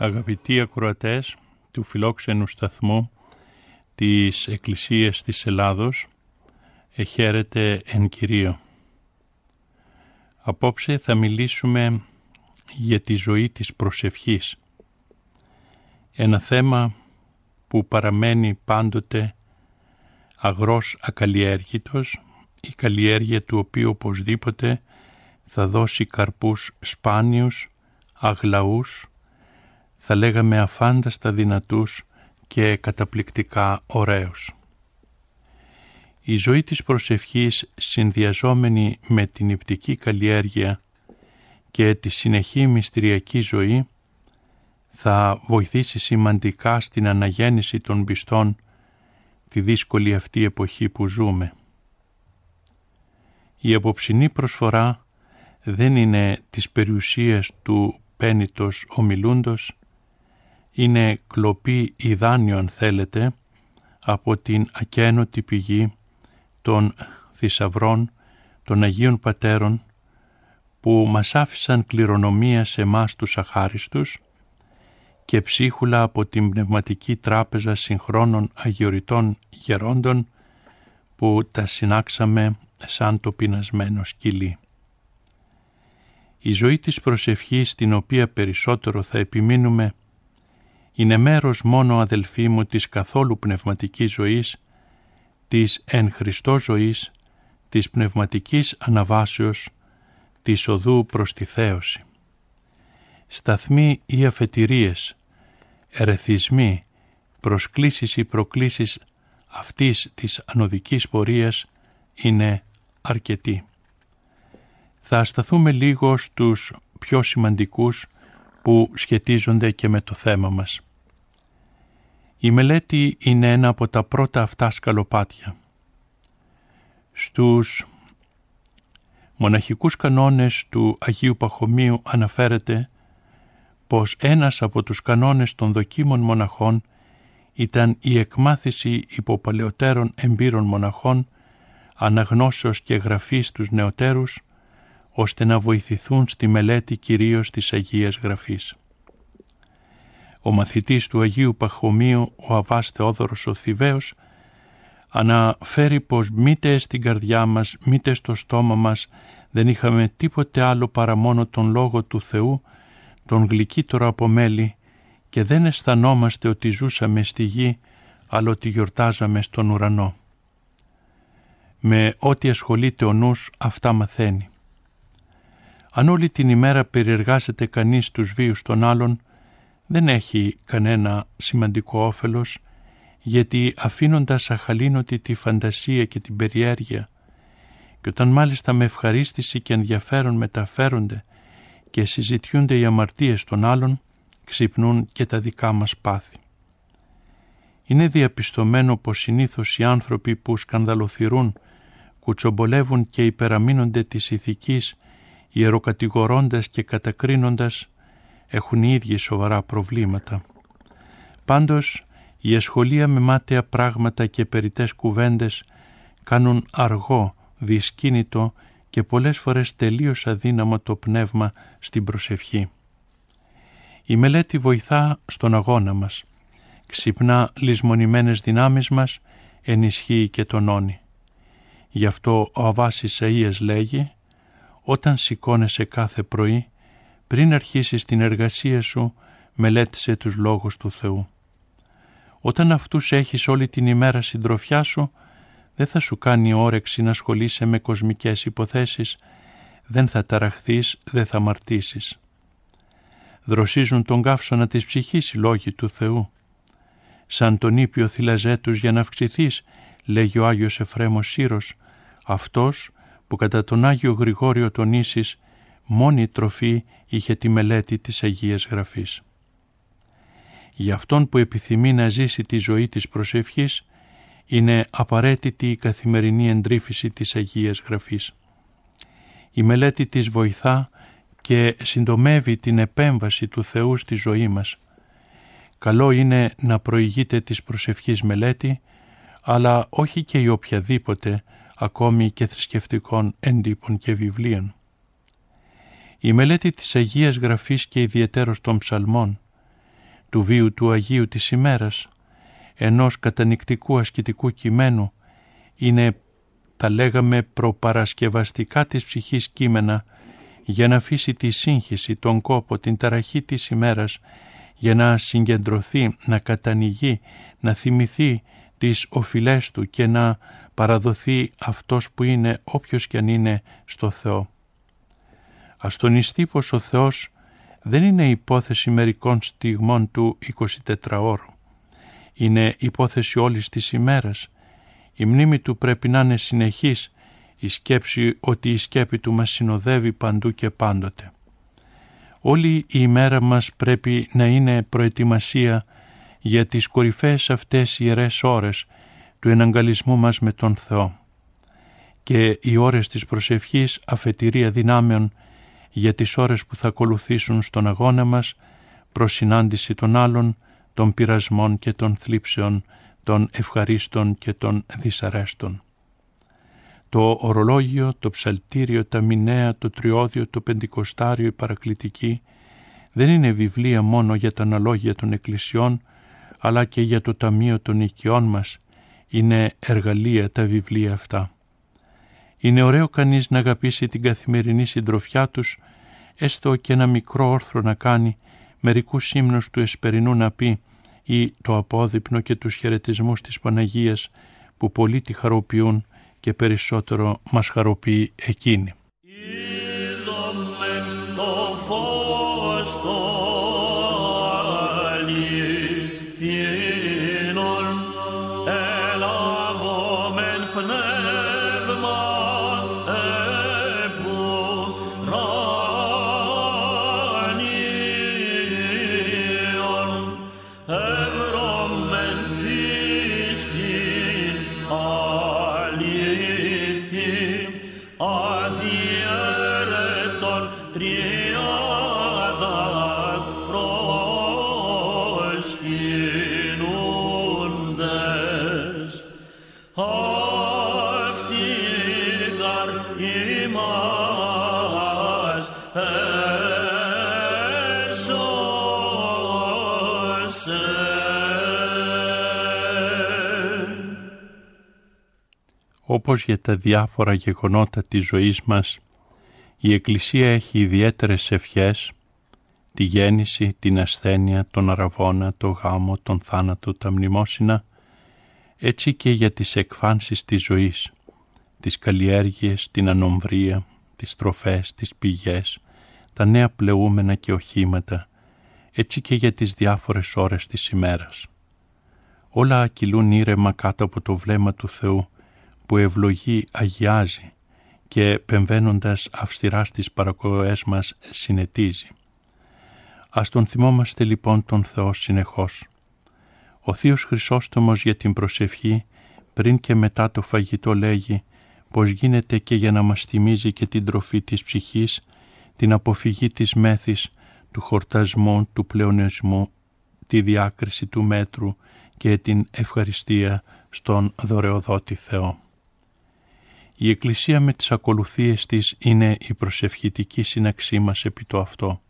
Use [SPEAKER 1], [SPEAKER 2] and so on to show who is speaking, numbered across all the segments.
[SPEAKER 1] Αγαπητοί ακροατές του φιλόξενου σταθμού της Εκκλησίας της Ελλάδος, εχαίρετε εν Κυρίω. Απόψε θα μιλήσουμε για τη ζωή της προσευχής. Ένα θέμα που παραμένει πάντοτε αγρός ακαλλιέργητος, η καλλιέργεια του οποίου οπωσδήποτε θα δώσει καρπούς σπάνιους, αγλαούς, θα λέγαμε αφάνταστα δυνατούς και καταπληκτικά ωραίους. Η ζωή της προσευχής συνδυαζόμενη με την υπτική καλλιέργεια και τη συνεχή μυστηριακή ζωή θα βοηθήσει σημαντικά στην αναγέννηση των πιστών τη δύσκολη αυτή εποχή που ζούμε. Η απόψινή προσφορά δεν είναι της περιουσίας του πένιτος ομιλούντος, είναι κλοπή ιδάνιο αν θέλετε από την ακένωτη πηγή των θησαυρών των Αγίων Πατέρων που μας άφησαν κληρονομία σε μας τους αχάριστους και ψίχουλα από την Πνευματική Τράπεζα Συγχρόνων Αγιοριτών Γερόντων που τα συνάξαμε σαν το πεινασμένο σκυλί. Η ζωή της προσευχής την οποία περισσότερο θα επιμείνουμε είναι μέρος μόνο αδελφοί μου της καθόλου πνευματικής ζωής, της εν Χριστώ ζωής, της πνευματικής αναβάσεως, της οδού προς τη θέωση. Σταθμοί ή αφετηρίες, ερεθισμοί, προσκλήσεις ή προκλήσεις αυτής της ανωδικής πορείας είναι αρκετοί. Θα σταθούμε λίγο στους πιο σημαντικούς που σχετίζονται και με το θέμα μας. Η μελέτη είναι ένα από τα πρώτα αυτά σκαλοπάτια. Στους μοναχικούς κανόνες του Αγίου Παχωμίου αναφέρεται πως ένας από τους κανόνες των δοκίμων μοναχών ήταν η εκμάθηση υποπαλαιότερων εμπειρών μοναχών, αναγνώσεως και γραφής τους νεωτέρους, ώστε να βοηθηθούν στη μελέτη κυρίως της Αγίας Γραφής. Ο μαθητής του Αγίου Παχωμίου, ο Αβάς Θεόδωρος ο Θηβαίος, αναφέρει πως μήτε στην καρδιά μας, μήτε στο στόμα μας δεν είχαμε τίποτε άλλο παρά μόνο τον Λόγο του Θεού, τον γλυκύτερο από μέλη και δεν αισθανόμαστε ότι ζούσαμε στη γη, αλλά ότι γιορτάζαμε στον ουρανό. Με ό,τι ασχολείται ο νους, αυτά μαθαίνει. Αν όλη την ημέρα περιεργάζεται κανείς τους βίους των άλλων, δεν έχει κανένα σημαντικό όφελος γιατί αφήνοντας αχαλήνοτη τη φαντασία και την περιέργεια και όταν μάλιστα με ευχαρίστηση και ενδιαφέρον μεταφέρονται και συζητιούνται οι αμαρτίες των άλλων ξυπνούν και τα δικά μας πάθη. Είναι διαπιστωμένο πως συνήθως οι άνθρωποι που σκανδαλοθυρούν, κουτσομπολεύουν και υπεραμείνονται της ηθικής ιεροκατηγορώντας και κατακρίνοντας έχουν οι ίδιοι σοβαρά προβλήματα. Πάντως, η ασχολία με μάταια πράγματα και περιτές κουβέντες κάνουν αργό, δυσκίνητο και πολλές φορές τελείως αδύναμο το πνεύμα στην προσευχή. Η μελέτη βοηθά στον αγώνα μας, ξυπνά λησμονημένες δυνάμεις μας, ενισχύει και τονώνει. Γι' αυτό ο Αβάς Ισαΐας λέγει Όταν σηκώνεσαι κάθε πρωί, πριν αρχίσεις την εργασία σου, μελέτησε τους λόγους του Θεού. Όταν αυτούς έχεις όλη την ημέρα συντροφιά σου, δεν θα σου κάνει όρεξη να ασχολείσαι με κοσμικές υποθέσεις, δεν θα ταραχθείς, δεν θα μαρτήσεις. Δροσίζουν τον καύσωνα της ψυχής οι λόγοι του Θεού. Σαν τον ήπιο θυλαζέτους για να αυξηθείς, λέγει ο Άγιος Εφρέμος Σύρος, αυτός που κατά τον Άγιο Γρηγόριο τον Ίσης μόνη τροφή είχε τη μελέτη της Αγίας Γραφής. Για αυτόν που επιθυμεί να ζήσει τη ζωή της προσευχής, είναι απαραίτητη η καθημερινή εντρίφηση της Αγίας Γραφής. Η μελέτη της βοηθά και συντομεύει την επέμβαση του Θεού στη ζωή μας. Καλό είναι να προηγείται της προσευχής μελέτη, αλλά όχι και η οποιαδήποτε, ακόμη και θρησκευτικών εντύπων και βιβλίων. Η μελέτη της Αγίας Γραφής και ιδιαιτέρως των ψαλμών, του βίου του Αγίου της ημέρας, ενός κατανικτικού ασκητικού κειμένου, είναι τα λέγαμε προπαρασκευαστικά της ψυχής κείμενα για να αφήσει τη σύγχυση, τον κόπο, την ταραχή της ημέρας, για να συγκεντρωθεί, να κατανοηγεί, να θυμηθεί τις οφειλές του και να παραδοθεί αυτός που είναι όποιος κι αν είναι στο Θεό. Ας τονιστεί πως ο Θεός δεν είναι υπόθεση μερικών στιγμών του 24 ώρου. Είναι υπόθεση όλης της ημέρας. Η μνήμη του πρέπει να είναι συνεχής, η σκέψη ότι η σκέπη του μας συνοδεύει παντού και πάντοτε. Όλη η ημέρα μας πρέπει να είναι προετοιμασία για τις κορυφαίες αυτές ιερές ώρες του εναγκαλισμού μας με τον Θεό και οι ώρες της προσευχής αφετηρία δυνάμεων για τις ώρες που θα ακολουθήσουν στον αγώνα μας προς συνάντηση των άλλων, των πειρασμών και των θλίψεων, των ευχαρίστων και των δυσαρέστων. Το ορολόγιο, το ψαλτήριο, τα μηνέα, το τριώδιο, το πεντηκοστάριο, η παρακλητική δεν είναι βιβλία μόνο για τα αναλόγια των εκκλησιών, αλλά και για το ταμείο των οικειών μας. Είναι εργαλεία τα βιβλία αυτά. Είναι ωραίο κανείς να αγαπήσει την καθημερινή συντροφιά τους, έστω και ένα μικρό όρθρο να κάνει, μερικούς ύμνους του εσπερινού να πει ή το απόδειπνο και τους χαιρετισμούς της Παναγίας που πολύ τη χαροποιούν και περισσότερο μας χαροποιεί εκείνη. Όπως για τα διάφορα γεγονότα της ζωής μας, η Εκκλησία έχει ιδιαίτερες ευχές, τη γέννηση, την ασθένεια, τον αραβόνα, το γάμο, τον θάνατο, τα μνημόσυνα, έτσι και για τις εκφάνσεις της ζωής, τις καλλιέργειες, την ανομβρία, τις τροφές, τις πηγές, τα νέα πλεούμενα και οχήματα, έτσι και για τις διάφορες ώρες της ημέρας. Όλα ακυλούν ήρεμα κάτω από το βλέμμα του Θεού που ευλογεί, αγιάζει και πεμβαίνοντας αυστηράς στις παρακοές μας συνετίζει. Ας τον θυμόμαστε λοιπόν τον Θεό συνεχώς. Ο Θείος Χρυσόστομος για την προσευχή πριν και μετά το φαγητό λέγει πως γίνεται και για να μας θυμίζει και την τροφή της ψυχής, την αποφυγή της μέθης, του χορτασμού, του πλεονεσμού, τη διάκριση του μέτρου και την ευχαριστία στον δωρεοδότη Θεό. Η Εκκλησία με τις ακολουθίες της είναι η προσευχητική σύναξή μας επί το αυτό.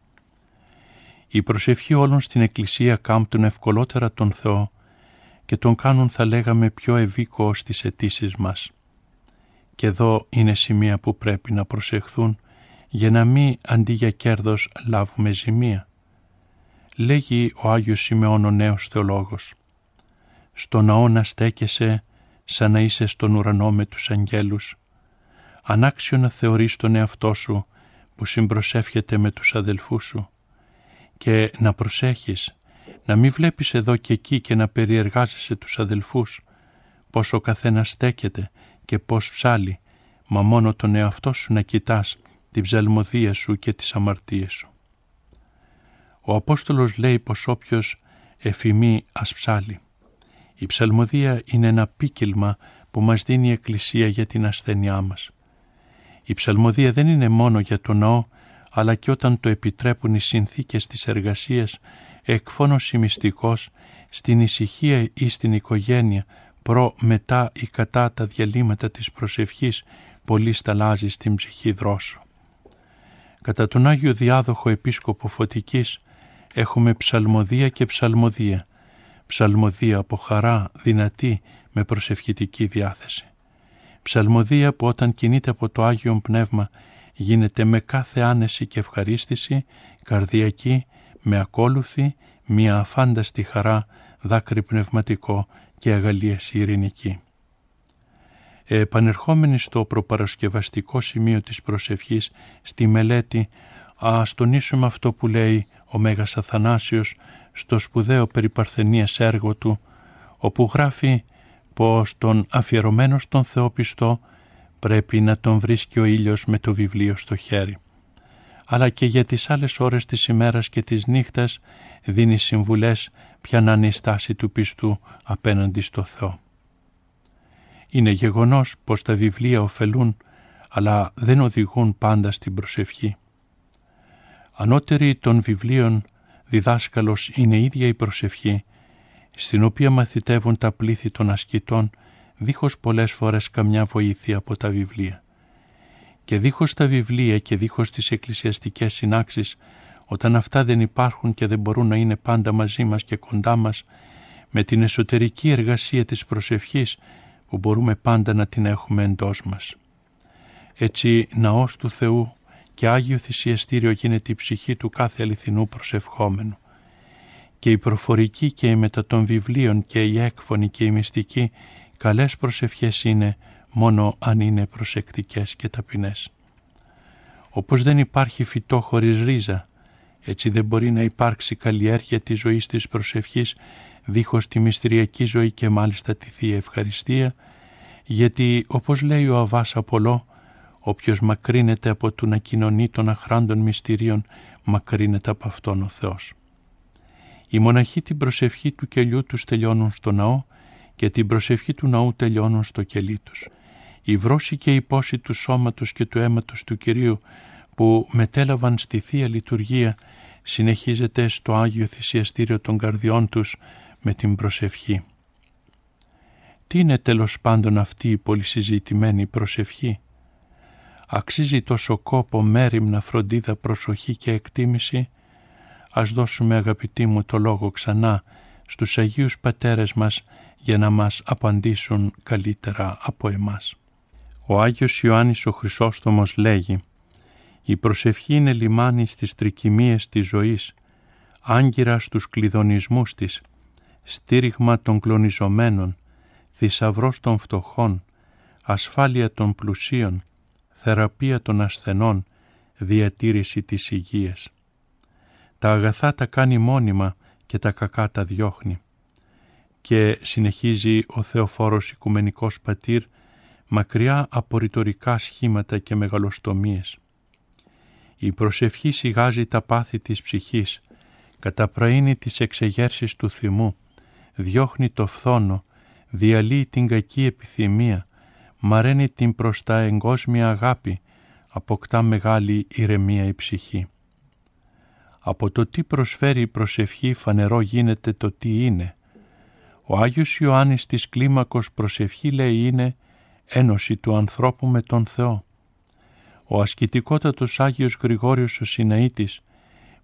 [SPEAKER 1] Η προσευχή όλων στην Εκκλησία κάμπτουν ευκολότερα τον Θεό και τον κάνουν θα λέγαμε πιο ευήκο στις αιτήσεις μας. Και εδώ είναι σημεία που πρέπει να προσεχθούν για να μην αντί για κέρδος λάβουμε ζημία. Λέγει ο Άγιος Σιμεών ο νέος θεολόγος. Στο ναό να στέκεσαι σαν να είσαι στον ουρανό με τους αγγέλους. Ανάξιο να θεωρείς τον εαυτό σου που συμπροσεύχεται με τους αδελφούς σου και να προσέχεις να μην βλέπεις εδώ και εκεί και να περιεργάζεσαι τους αδελφούς πώς ο καθένας στέκεται και πώς ψάλει μα μόνο τον εαυτό σου να κοιτάς την ψαλμοδία σου και τις αμαρτίες σου. Ο Απόστολος λέει πως όποιος εφημεί ας ψάλει. Η ψαλμοδία είναι ένα πίκυλμα που μας δίνει η Εκκλησία για την ασθένειά μας. Η ψαλμοδία δεν είναι μόνο για το ναό, αλλά και όταν το επιτρέπουν οι συνθήκες της εργασίας, εκφώνος μυστικός, στην ησυχία ή στην οικογένεια, προ, μετά ή κατά τα διαλύματα της προσευχής, πολύ σταλάζει στην ψυχή δρόσο. Κατά τον Άγιο Διάδοχο Επίσκοπο Φωτικής έχουμε ψαλμοδία και ψαλμοδία, ψαλμοδία από χαρά, δυνατή, με προσευχητική διάθεση. Ψαλμοδία που όταν κινείται από το Άγιο Πνεύμα γίνεται με κάθε άνεση και ευχαρίστηση, καρδιακή, με ακόλουθη, μια αφάνταστη χαρά, δάκρυ πνευματικό και αγαλίαση ειρηνική. Επανερχόμενοι στο προπαρασκευαστικό σημείο της προσευχής, στη μελέτη, ας τονίσουμε αυτό που λέει ο Μέγας Αθανάσιος στο σπουδαίο περί Παρθενίας έργο του, όπου γράφει πως τον αφιερωμένος στον Θεό πιστό πρέπει να τον βρίσκει ο ήλιος με το βιβλίο στο χέρι. Αλλά και για τις άλλες ώρες της ημέρας και της νύχτας δίνει συμβουλές ποια να είναι η στάση του πιστού απέναντι στο Θεό. Είναι γεγονός πως τα βιβλία ωφελούν αλλά δεν οδηγούν πάντα στην προσευχή. Ανώτερη των βιβλίων διδάσκαλος είναι ίδια η προσευχή, στην οποία μαθητεύουν τα πλήθη των ασκητών, δίχως πολλές φορές καμιά βοήθεια από τα βιβλία. Και δίχως τα βιβλία και δίχως τις εκκλησιαστικές συνάξεις, όταν αυτά δεν υπάρχουν και δεν μπορούν να είναι πάντα μαζί μας και κοντά μας, με την εσωτερική εργασία της προσευχής που μπορούμε πάντα να την έχουμε εντός μας. Έτσι, ναός του Θεού και Άγιο Θυσιαστήριο γίνεται η ψυχή του κάθε αληθινού προσευχόμενου. Και η προφορική και η μετά των βιβλίων και η έκφωνη και η μυστική καλές προσευχές είναι μόνο αν είναι προσεκτικές και ταπεινές. Όπως δεν υπάρχει φυτό χωρίς ρίζα, έτσι δεν μπορεί να υπάρξει καλλιέργεια της ζωής της προσευχής δίχως τη μυστηριακή ζωή και μάλιστα τη Θεία Ευχαριστία, γιατί όπως λέει ο Αβάς Απολό, Όποιος μακρύνεται από του να κοινωνεί των αχράντων μυστηρίων, μακρύνεται από Αυτόν ο Θεός. Οι μοναχοί την προσευχή του κελιού τους τελειώνουν στο ναό και την προσευχή του ναού τελειώνουν στο κελί τους. Η βρώση και η πόση του σώματος και του αίματος του Κυρίου που μετέλαβαν στη Θεία Λειτουργία συνεχίζεται στο Άγιο Θυσιαστήριο των καρδιών τους με την προσευχή. Τι είναι τέλος πάντων αυτή η πολυσυζητημένη προσευχή; Αξίζει τόσο κόπο, μέρημνα, φροντίδα, προσοχή και εκτίμηση, ας δώσουμε αγαπητοί μου το λόγο ξανά στους Αγίους Πατέρες μας για να μας απαντήσουν καλύτερα από εμάς. Ο Άγιος Ιωάννης ο Χρυσόστομος λέγει «Η προσευχή είναι λιμάνι στις τρικυμίες της ζωής, άγκυρα στους κλειδονισμούς της, στήριγμα των κλονιζομένων, θησαυρός των φτωχών, ασφάλεια των πλουσίων, θεραπεία των ασθενών, διατήρηση της υγείας. Τα αγαθά τα κάνει μόνιμα και τα κακά τα διώχνει. Και συνεχίζει ο Θεοφόρος Οικουμενικός Πατήρ μακριά από ρητορικά σχήματα και μεγαλοστομίες. Η προσευχή σιγάζει τα πάθη της ψυχής, καταπραίνει τις εξεγέρσεις του θυμού, διώχνει το φθόνο, διαλύει την κακή επιθυμία, μαραίνει την προς τα εγκόσμια αγάπη, αποκτά μεγάλη ηρεμία η ψυχή. Από το τι προσφέρει η προσευχή φανερό γίνεται το τι είναι. Ο Άγιος Ιωάννης της κλίμακος προσευχή λέει είναι ένωση του ανθρώπου με τον Θεό. Ο ασκητικότατος Άγιος Γρηγόριος ο Σιναήτης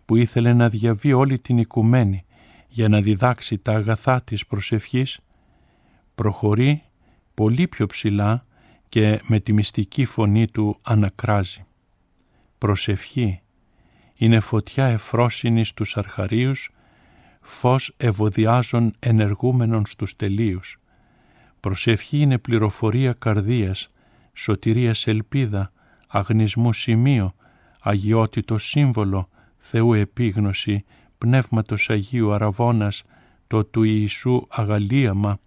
[SPEAKER 1] που ήθελε να διαβεί όλη την οικουμένη για να διδάξει τα αγαθά της προσευχής προχωρεί πολύ πιο ψηλά και με τη μυστική φωνή του ανακράζει. προσευχή, είναι φωτιά εφρόσινη στους αρχαρίους, φως ευωδιάζων ενεργούμενων στους τελείους. Προσευχή είναι πληροφορία καρδίας, σωτηρίας ελπίδα, αγνισμού σημείο, αγιότητος σύμβολο, Θεού επίγνωση, Πνεύματος Αγίου Αραβώνας, το του Ιησού αγαλίαμα,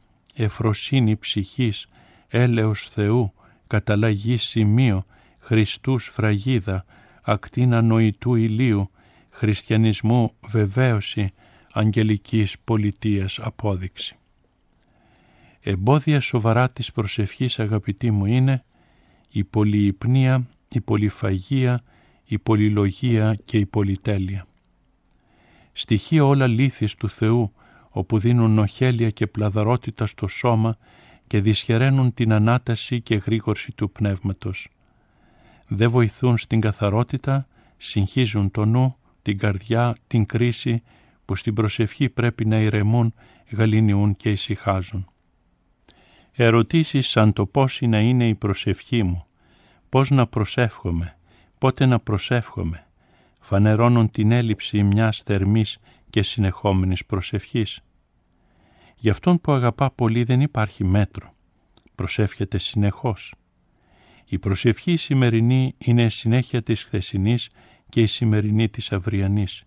[SPEAKER 1] εφροσύνη ψυχής, έλεος Θεού, καταλαγή σημείο, Χριστούς φραγίδα, ακτίνα νοητού ηλίου, χριστιανισμού βεβαίωση, αγγελικής πολιτείας απόδειξη. Εμπόδια σοβαρά της προσευχής αγαπητοί μου είναι η πολυυπνία, η πολυφαγία, η πολυλογία και η πολυτέλεια. Στοιχεία όλα λύθης του Θεού, όπου δίνουν νοχέλια και πλαδαρότητα στο σώμα και δυσχεραίνουν την ανάταση και γρήγορση του πνεύματος. Δεν βοηθούν στην καθαρότητα, συγχύζουν το νου, την καρδιά, την κρίση που στην προσευχή πρέπει να ηρεμούν, γαλινιούν και ησυχάζουν. Ερωτήσεις σαν το πώς να είναι η προσευχή μου, πώς να προσεύχομαι, πότε να προσεύχομαι, φανερώνουν την έλλειψη μιας θερμής και συνεχόμενης προσευχής. Για αυτόν που αγαπά πολύ δεν υπάρχει μέτρο. Προσεύχεται συνεχώς. Η προσευχή σημερινή είναι συνέχεια της χθεσινής και η σημερινή της αυριανής.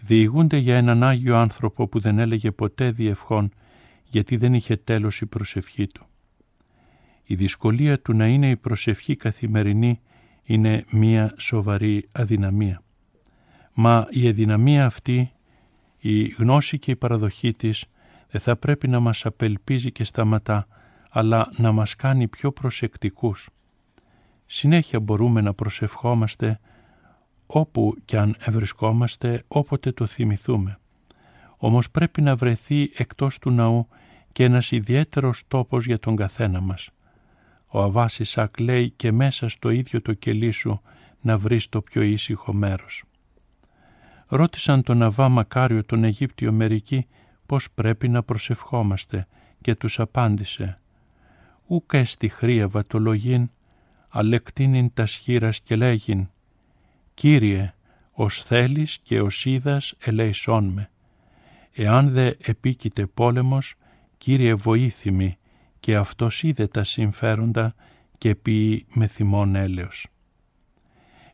[SPEAKER 1] Διηγούνται για έναν Άγιο άνθρωπο που δεν έλεγε ποτέ διευχών γιατί δεν είχε τέλος η προσευχή του. Η δυσκολία του να είναι η προσευχή καθημερινή είναι μία σοβαρή αδυναμία. Μα η αδυναμία αυτή, η γνώση και η παραδοχή της δεν θα πρέπει να μας απελπίζει και σταματά, αλλά να μας κάνει πιο προσεκτικούς. Συνέχεια μπορούμε να προσευχόμαστε όπου κι αν ευρισκόμαστε, όποτε το θυμηθούμε. Όμως πρέπει να βρεθεί εκτός του ναού και ένας ιδιαίτερος τόπος για τον καθένα μας. Ο Αβάς Ισακ λέει και μέσα στο ίδιο το κελί σου να βρεις το πιο ήσυχο μέρος. Ρώτησαν τον Αβά Μακάριο τον Αιγύπτιο μερικοί πώς πρέπει να προσευχόμαστε και τους απάντησε «Ούκ εστι χρίαβα το λογίν, αλεκτίνην τας σχήρας και λέγειν «Κύριε, ως θέλεις και ως είδας ελέησόν με. Εάν δε επίκειται πόλεμος, Κύριε βοήθημη, και αυτός είδε τα συμφέροντα και πει με θυμόν έλεος.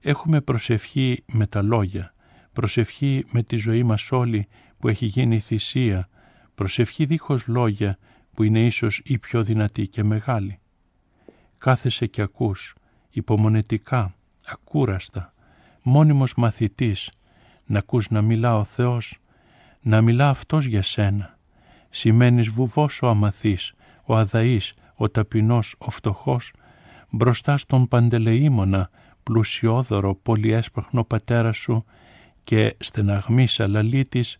[SPEAKER 1] Έχουμε προσευχή με τα λόγια, προσευχή με τη ζωή μας όλη που έχει γίνει θυσία, προσευχή δίχως λόγια που είναι ίσως η πιο δυνατή και μεγάλη. Κάθεσαι και ακούς, υπομονετικά, ακούραστα, μόνιμος μαθητής, να ακούς να μιλά ο Θεός, να μιλά Αυτός για σένα. Σημαίνεις βουβός ο αμαθής, ο αδαής, ο ταπεινός, ο φτωχός, μπροστά στον παντελεήμονα, πλουσιόδωρο, πολυέσπαχνο πατέρα σου και στεναγμής αλαλήτης,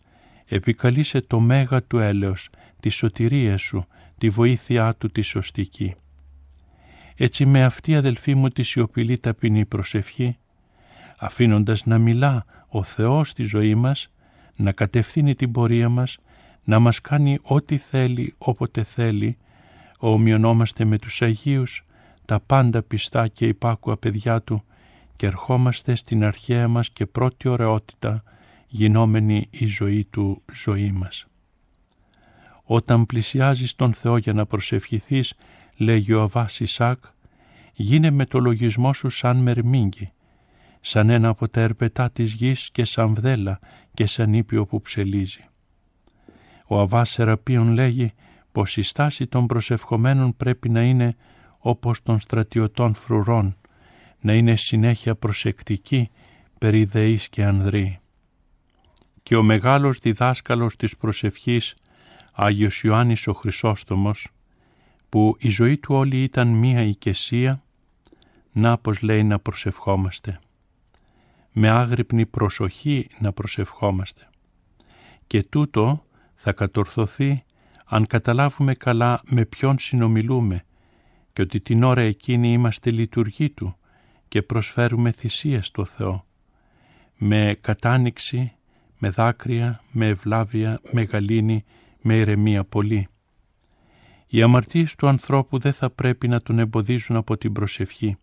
[SPEAKER 1] επικαλείσαι το μέγα του έλεος, τη σωτηρία σου, τη βοήθειά του τη σωστική. Έτσι με αυτή αδελφή μου τη σιωπηλή ταπεινή προσευχή, αφήνοντας να μιλά ο Θεός στη ζωή μας, να κατευθύνει την πορεία μας, να μας κάνει ό,τι θέλει όποτε θέλει, ομοιωνόμαστε με τους Αγίους, τα πάντα πιστά και υπάκουα παιδιά Του και ερχόμαστε στην αρχαία μας και πρώτη ωραιότητα γινόμενη η ζωή Του ζωή μας. Όταν πλησιάζεις τον Θεό για να προσευχηθείς, λέγει ο Αβάς Ισάκ, γίνε με το λογισμό σου σαν μερμήγκι, σαν ένα από τα ερπετά της γης και σαν βδέλα και σαν ήπιο που ψελίζει. Ο Αβάς Σεραπείων λέγει πως η στάση των προσευχομένων πρέπει να είναι όπως των στρατιωτών φρουρών, να είναι συνέχεια προσεκτική περί δεής και ανδρή. Και ο μεγάλος διδάσκαλος της προσευχής, Άγιος Ιωάννης ο Χρυσόστομος, που η ζωή του όλη ήταν μία οικεσία, να πως λέει να προσευχόμαστε. Με άγρυπνη προσοχή να προσευχόμαστε. Και τούτο θα κατορθωθεί αν καταλάβουμε καλά με ποιον συνομιλούμε και ότι την ώρα εκείνη είμαστε λειτουργοί Του και προσφέρουμε θυσία στο Θεό. Με κατάνοιξη, με δάκρυα, με ευλάβεια, με γαλήνη, με ηρεμία πολύ. Οι αμαρτίες του ανθρώπου δεν θα πρέπει να τον εμποδίζουν από την προσευχή.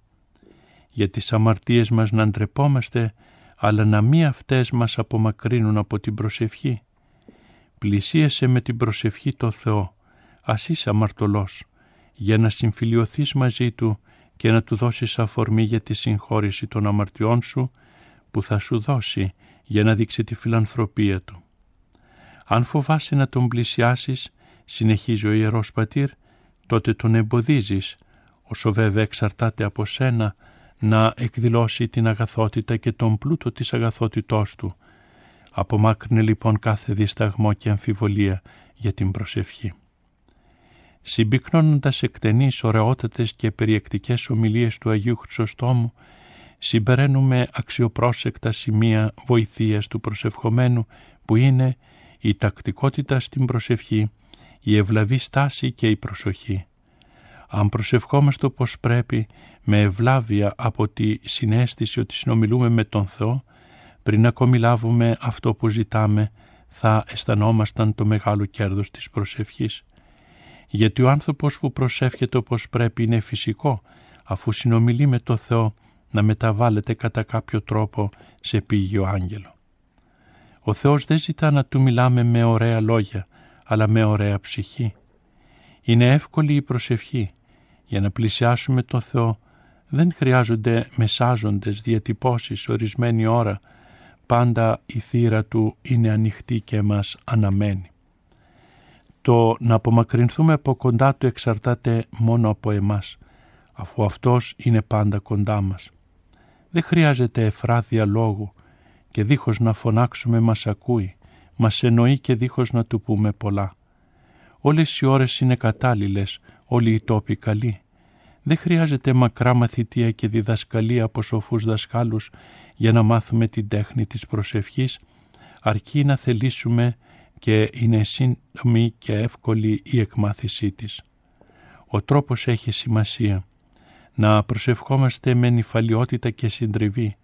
[SPEAKER 1] για τις αμαρτίες μας να ντρεπόμαστε, αλλά να μη αυτές μας απομακρύνουν από την προσευχή. Πλησίεσαι με την προσευχή το Θεό, ας είσαι αμαρτωλός, για να συμφιλιωθείς μαζί Του και να Του δώσεις αφορμή για τη συγχώρηση των αμαρτιών σου, που θα σου δώσει για να δείξει τη φιλανθρωπία Του. Αν φοβάσαι να Τον πλησιάσεις, συνεχίζει ο Ιερός Πατήρ, τότε Τον εμποδίζεις, όσο βέβαια εξαρτάται από σένα να εκδηλώσει την αγαθότητα και τον πλούτο της αγαθότητός του. Απομάκρυνε λοιπόν κάθε δισταγμό και αμφιβολία για την προσευχή. Συμπυκνώνοντας εκτενείς, ωραιότατες και περιεκτικές ομιλίες του Αγίου Χρυσοστόμου, συμπεραίνουμε αξιοπρόσεκτα σημεία βοηθείας του προσευχομένου που είναι η τακτικότητα στην προσευχή, η ευλαβή στάση και η προσοχή. Αν προσευχόμαστε όπως πρέπει, με ευλάβεια από τη συνέστηση ότι συνομιλούμε με τον Θεό, πριν ακόμη λάβουμε αυτό που ζητάμε, θα αισθανόμασταν το μεγάλο κέρδος της προσευχής. Γιατί ο άνθρωπος που προσεύχεται όπως πρέπει είναι φυσικό, αφού συνομιλεί με το Θεό, να μεταβάλλεται κατά κάποιο τρόπο σε πήγιο άγγελο. Ο Θεός δεν ζητά να Του μιλάμε με ωραία λόγια, αλλά με ωραία ψυχή. Είναι εύκολη η προσευχή. Για να πλησιάσουμε το Θεό δεν χρειάζονται μεσάζοντες διατυπώσεις ορισμένη ώρα. Πάντα η θύρα Του είναι ανοιχτή και μας αναμένει. Το να απομακρυνθούμε από κοντά Του εξαρτάται μόνο από εμάς, αφού Αυτός είναι πάντα κοντά μας. Δεν χρειάζεται εφράδια λόγου και δίχως να φωνάξουμε μας ακούει, μας εννοεί και δίχως να του πούμε πολλά. Όλες οι ώρες είναι κατάλληλες, όλοι οι τόποι καλοί. Δεν χρειάζεται μακρά μαθητεία και διδασκαλία από σοφούς δασκάλους για να μάθουμε την τέχνη της προσευχής, αρκεί να θελήσουμε και είναι σύντομη και εύκολη η εκμάθησή της. Ο τρόπος έχει σημασία. Να προσευχόμαστε με νυφαλιότητα και συντριβή,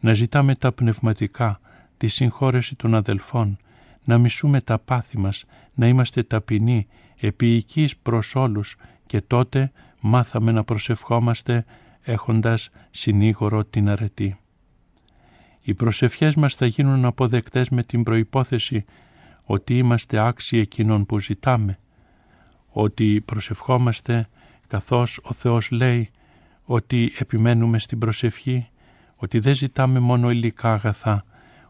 [SPEAKER 1] να ζητάμε τα πνευματικά, τη συγχώρεση των αδελφών, να μισούμε τα πάθη μας, να είμαστε ταπεινοί, επίοικείς προς όλους. Και τότε μάθαμε να προσευχόμαστε έχοντας συνήγορο την αρετή. Οι προσευχές μας θα γίνουν αποδεκτές με την προϋπόθεση ότι είμαστε άξιοι εκείνων που ζητάμε, ότι προσευχόμαστε καθώς ο Θεός λέει ότι επιμένουμε στην προσευχή, ότι δεν ζητάμε μόνο υλικά αγαθά,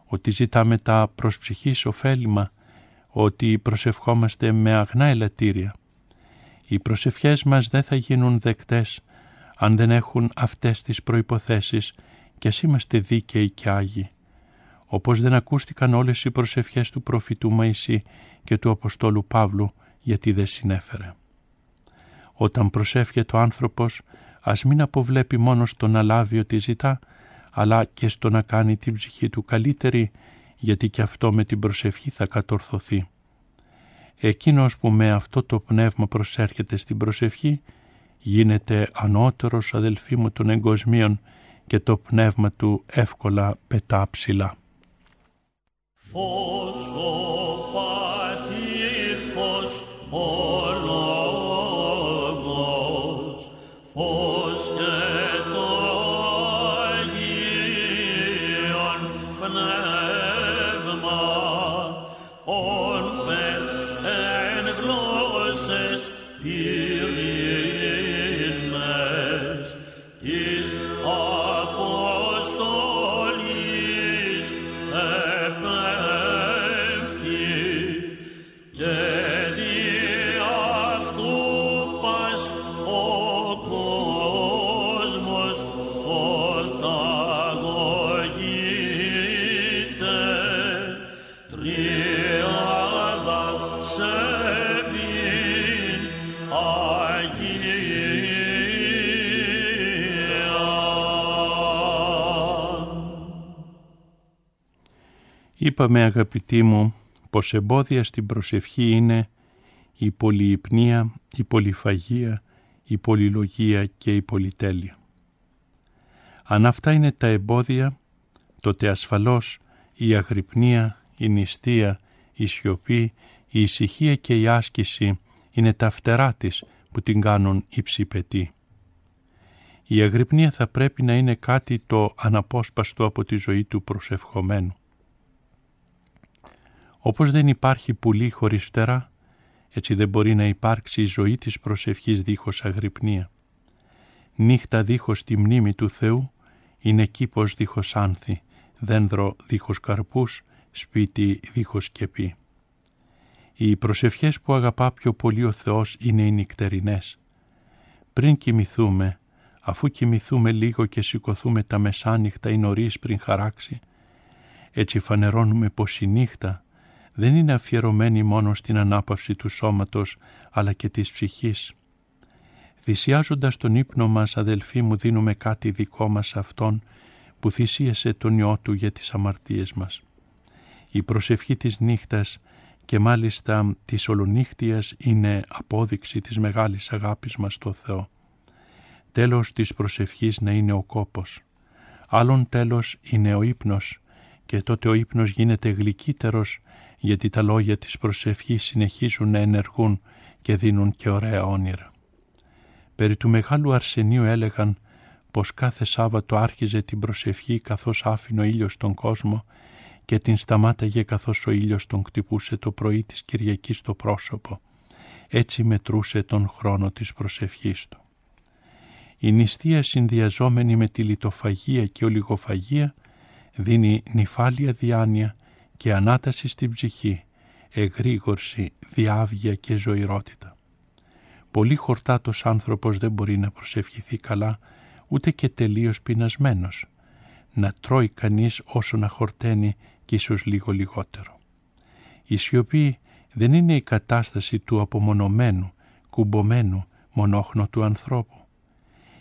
[SPEAKER 1] ότι ζητάμε τα προς ψυχής ωφέλιμα, ότι προσευχόμαστε με αγνά ελαττήρια. Οι προσευχές μας δεν θα γίνουν δεκτές αν δεν έχουν αυτές τις προϋποθέσεις και ας είμαστε δίκαιοι και άγιοι. Όπως δεν ακούστηκαν όλες οι προσευχές του προφητού Μαϊσή και του Αποστόλου Παύλου γιατί δεν συνέφερε. Όταν προσεύχεται ο άνθρωπος ας μην αποβλέπει μόνος στο να λάβει ότι ζητά αλλά και στο να κάνει την ψυχή του καλύτερη γιατί και αυτό με την προσευχή θα κατορθωθεί. Εκείνος που με αυτό το πνεύμα προσέρχεται στην προσευχή γίνεται ανώτερος αδελφοί μου των εγκοσμίων και το πνεύμα του εύκολα πετά ψηλά. Φως ο πατήρ, φως Είπαμε αγαπητοί μου πως εμπόδια στην προσευχή είναι η πολυυπνία, η πολυφαγία, η πολυλογία και η πολυτέλεια. Αν αυτά είναι τα εμπόδια, τότε ασφαλώς η αγρυπνία, η νηστεία, η σιωπή, η ησυχία και η άσκηση είναι τα φτερά της που την κάνουν υψηπετή. Η αγρυπνία θα πρέπει να είναι κάτι το αναπόσπαστο από τη ζωή του προσευχομένου. Όπως δεν υπάρχει πουλί χωρίς φτερά, έτσι δεν μπορεί να υπάρξει η ζωή της προσευχής δίχως αγρυπνία. Νύχτα δίχως τη μνήμη του Θεού είναι κήπος δίχως άνθη, δένδρο δίχως καρπούς, σπίτι δίχως κεπή. Οι προσευχές που αγαπά πιο πολύ ο Θεός είναι οι νυχτερινές. Πριν κοιμηθούμε, αφού κοιμηθούμε λίγο και σηκωθούμε τα μεσάνυχτα ή νωρίς πριν χαράξει, έτσι φανερώνουμε πως η νύχτα δεν είναι αφιερωμένη μόνο στην ανάπαυση του σώματος αλλά και της ψυχής. Θυσιάζοντας τον ύπνο μας αδελφοί μου δίνουμε κάτι δικό μας αυτόν που θυσίασε τον ιό του για τις αμαρτίες μας. Η προσευχή της νύχτας και μάλιστα της ολονύχτιας είναι απόδειξη της μεγάλης αγάπης μας στο Θεό. Τέλος της προσευχής να είναι ο κόπος. Άλλον τέλος είναι ο ύπνος και τότε ο ύπνος γίνεται γλυκύτερος γιατί τα λόγια της προσευχής συνεχίζουν να ενεργούν και δίνουν και ωραία όνειρα. Περί του Μεγάλου Αρσενίου έλεγαν πως κάθε Σάββατο άρχιζε την προσευχή καθώς άφηνε ο ήλιος τον κόσμο και την σταμάταγε καθώς ο ήλιος τον κτυπούσε το πρωί της Κυριακής στο πρόσωπο. Έτσι μετρούσε τον χρόνο της προσευχής του. Η νηστεία συνδυαζόμενη με τη λιτοφαγία και ολιγοφαγία δίνει νυφάλια διάνοια και ανάταση στην ψυχή, εγρήγορση, διάβγεια και ζωηρότητα. Πολύ χορτάτος άνθρωπος δεν μπορεί να προσευχηθεί καλά, ούτε και τελείως πεινασμένος. Να τρώει κανείς όσο να χορταίνει και ίσως λίγο λιγότερο. Η σιωπή δεν είναι η κατάσταση του απομονωμένου, κουμπομένου, μονόχνοτου ανθρώπου.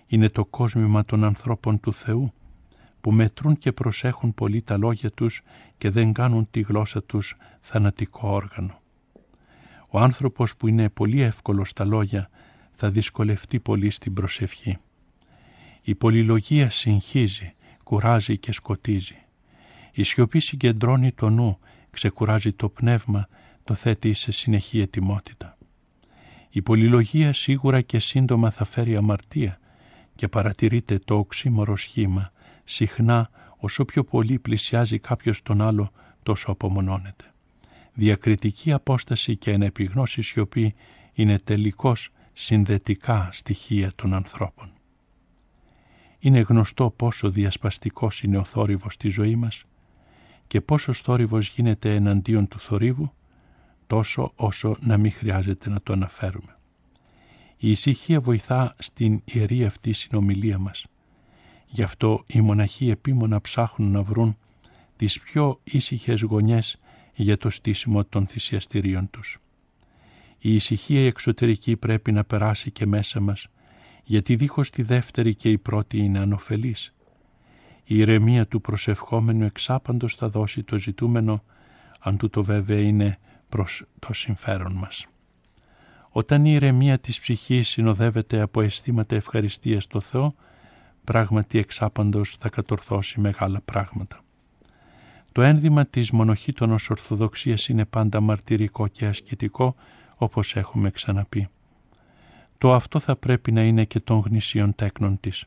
[SPEAKER 1] Είναι το κόσμημα των ανθρώπων του Θεού, που μετρούν και προσέχουν πολύ τα λόγια τους και δεν κάνουν τη γλώσσα τους θανατικό όργανο. Ο άνθρωπος που είναι πολύ εύκολος στα λόγια θα δυσκολευτεί πολύ στην προσευχή. Η πολυλογία συγχύζει, κουράζει και σκοτίζει. Η σιωπή συγκεντρώνει το νου, ξεκουράζει το πνεύμα, το θέτει σε συνεχή ετοιμότητα. Η πολυλογία σίγουρα και σύντομα θα φέρει αμαρτία και παρατηρείται το οξύμορο σχήμα συχνά όσο πιο πολύ πλησιάζει κάποιος τον άλλο τόσο απομονώνεται. Διακριτική απόσταση και ενεπιγνώση σιωπή είναι τελικώς συνδετικά στοιχεία των ανθρώπων. Είναι γνωστό πόσο διασπαστικός είναι ο θόρυβος στη ζωή μας και πόσος θόρυβος γίνεται εναντίον του θορύβου, τόσο όσο να μην χρειάζεται να το αναφέρουμε. Η ησυχία βοηθά στην ιερή αυτή συνομιλία μας Γι' αυτό οι μοναχοί επίμονα ψάχνουν να βρουν τις πιο ήσυχες γωνιές για το στήσιμο των θυσιαστηρίων τους. Η ησυχία εξωτερική πρέπει να περάσει και μέσα μας, γιατί δίχως τη δεύτερη και η πρώτη είναι ανοφελής. Η ηρεμία του προσευχόμενου εξάπαντος θα δώσει το ζητούμενο, αν τούτο βέβαια είναι προς το συμφέρον μας. Όταν η ηρεμία της ψυχής συνοδεύεται από αισθήματα ευχαριστίας στο Θεό, πράγματι εξάπαντος θα κατορθώσει μεγάλα πράγματα. Το ένδυμα της μονοχήτωνος Ορθοδοξίας είναι πάντα μαρτυρικό και ασκητικό, όπως έχουμε ξαναπεί. Το αυτό θα πρέπει να είναι και των γνησίων τέκνων της.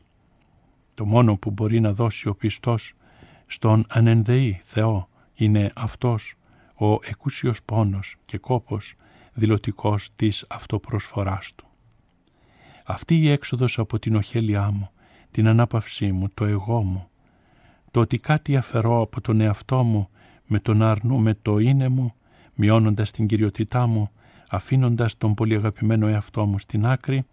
[SPEAKER 1] Το μόνο που μπορεί να δώσει ο πιστός στον ανενδεή Θεό είναι αυτός ο εκούσιος πόνος και κόπος δηλωτικός της αυτοπροσφοράς του. Αυτή η έξοδος από την οχέλιά μου την ανάπαυσή μου, το εγώ μου, το ότι κάτι αφαιρώ από τον εαυτό μου με τον αρνούμε το είναι μου, μειώνοντας την κυριότητά μου, αφήνοντας τον πολύ αγαπημένο εαυτό μου στην άκρη,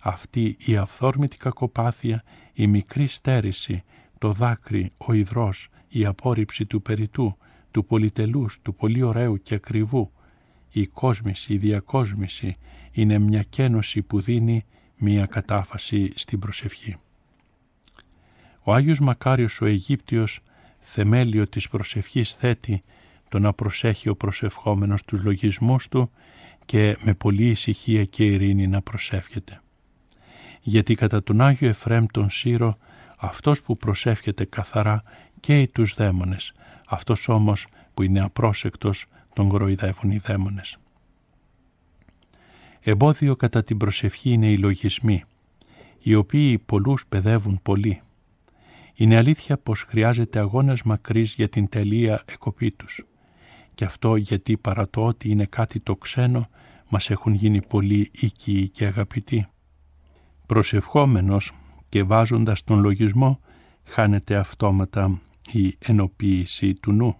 [SPEAKER 1] αυτή η αυθόρμητη κακοπάθεια, η μικρή στέρηση, το δάκρυ, ο υδρός, η απόρριψη του περιτού, του πολυτελούς, του πολύ ωραίου και ακριβού, η κόσμηση, η διακόσμηση είναι μια κένωση που δίνει μια κατάφαση στην προσευχή. Ο Άγιος Μακάριος ο Αιγύπτιος θεμέλιο της προσευχής θέτει το να προσέχει ο προσευχόμενος τους λογισμούς του και με πολλή ησυχία και ειρήνη να προσεύχεται. Γιατί κατά τον Άγιο Εφρέμ τον Σύρο αυτός που προσεύχεται καθαρά και τους δαίμονες, αυτός όμως που είναι απρόσεκτος τον κοροϊδεύουν οι δαίμονες. Εμπόδιο κατά την προσευχή είναι οι λογισμοί. οι οποίοι πολλούς παιδεύουν πολύ. Είναι αλήθεια πως χρειάζεται αγώνας μακρύς για την τελεία εκοπή τους. Και αυτό γιατί παρά το ότι είναι κάτι το ξένο, μας έχουν γίνει πολύ οικοί και αγαπητοί. Προσευχόμενος και βάζοντας τον λογισμό, χάνεται αυτόματα η ενοποίηση του νου.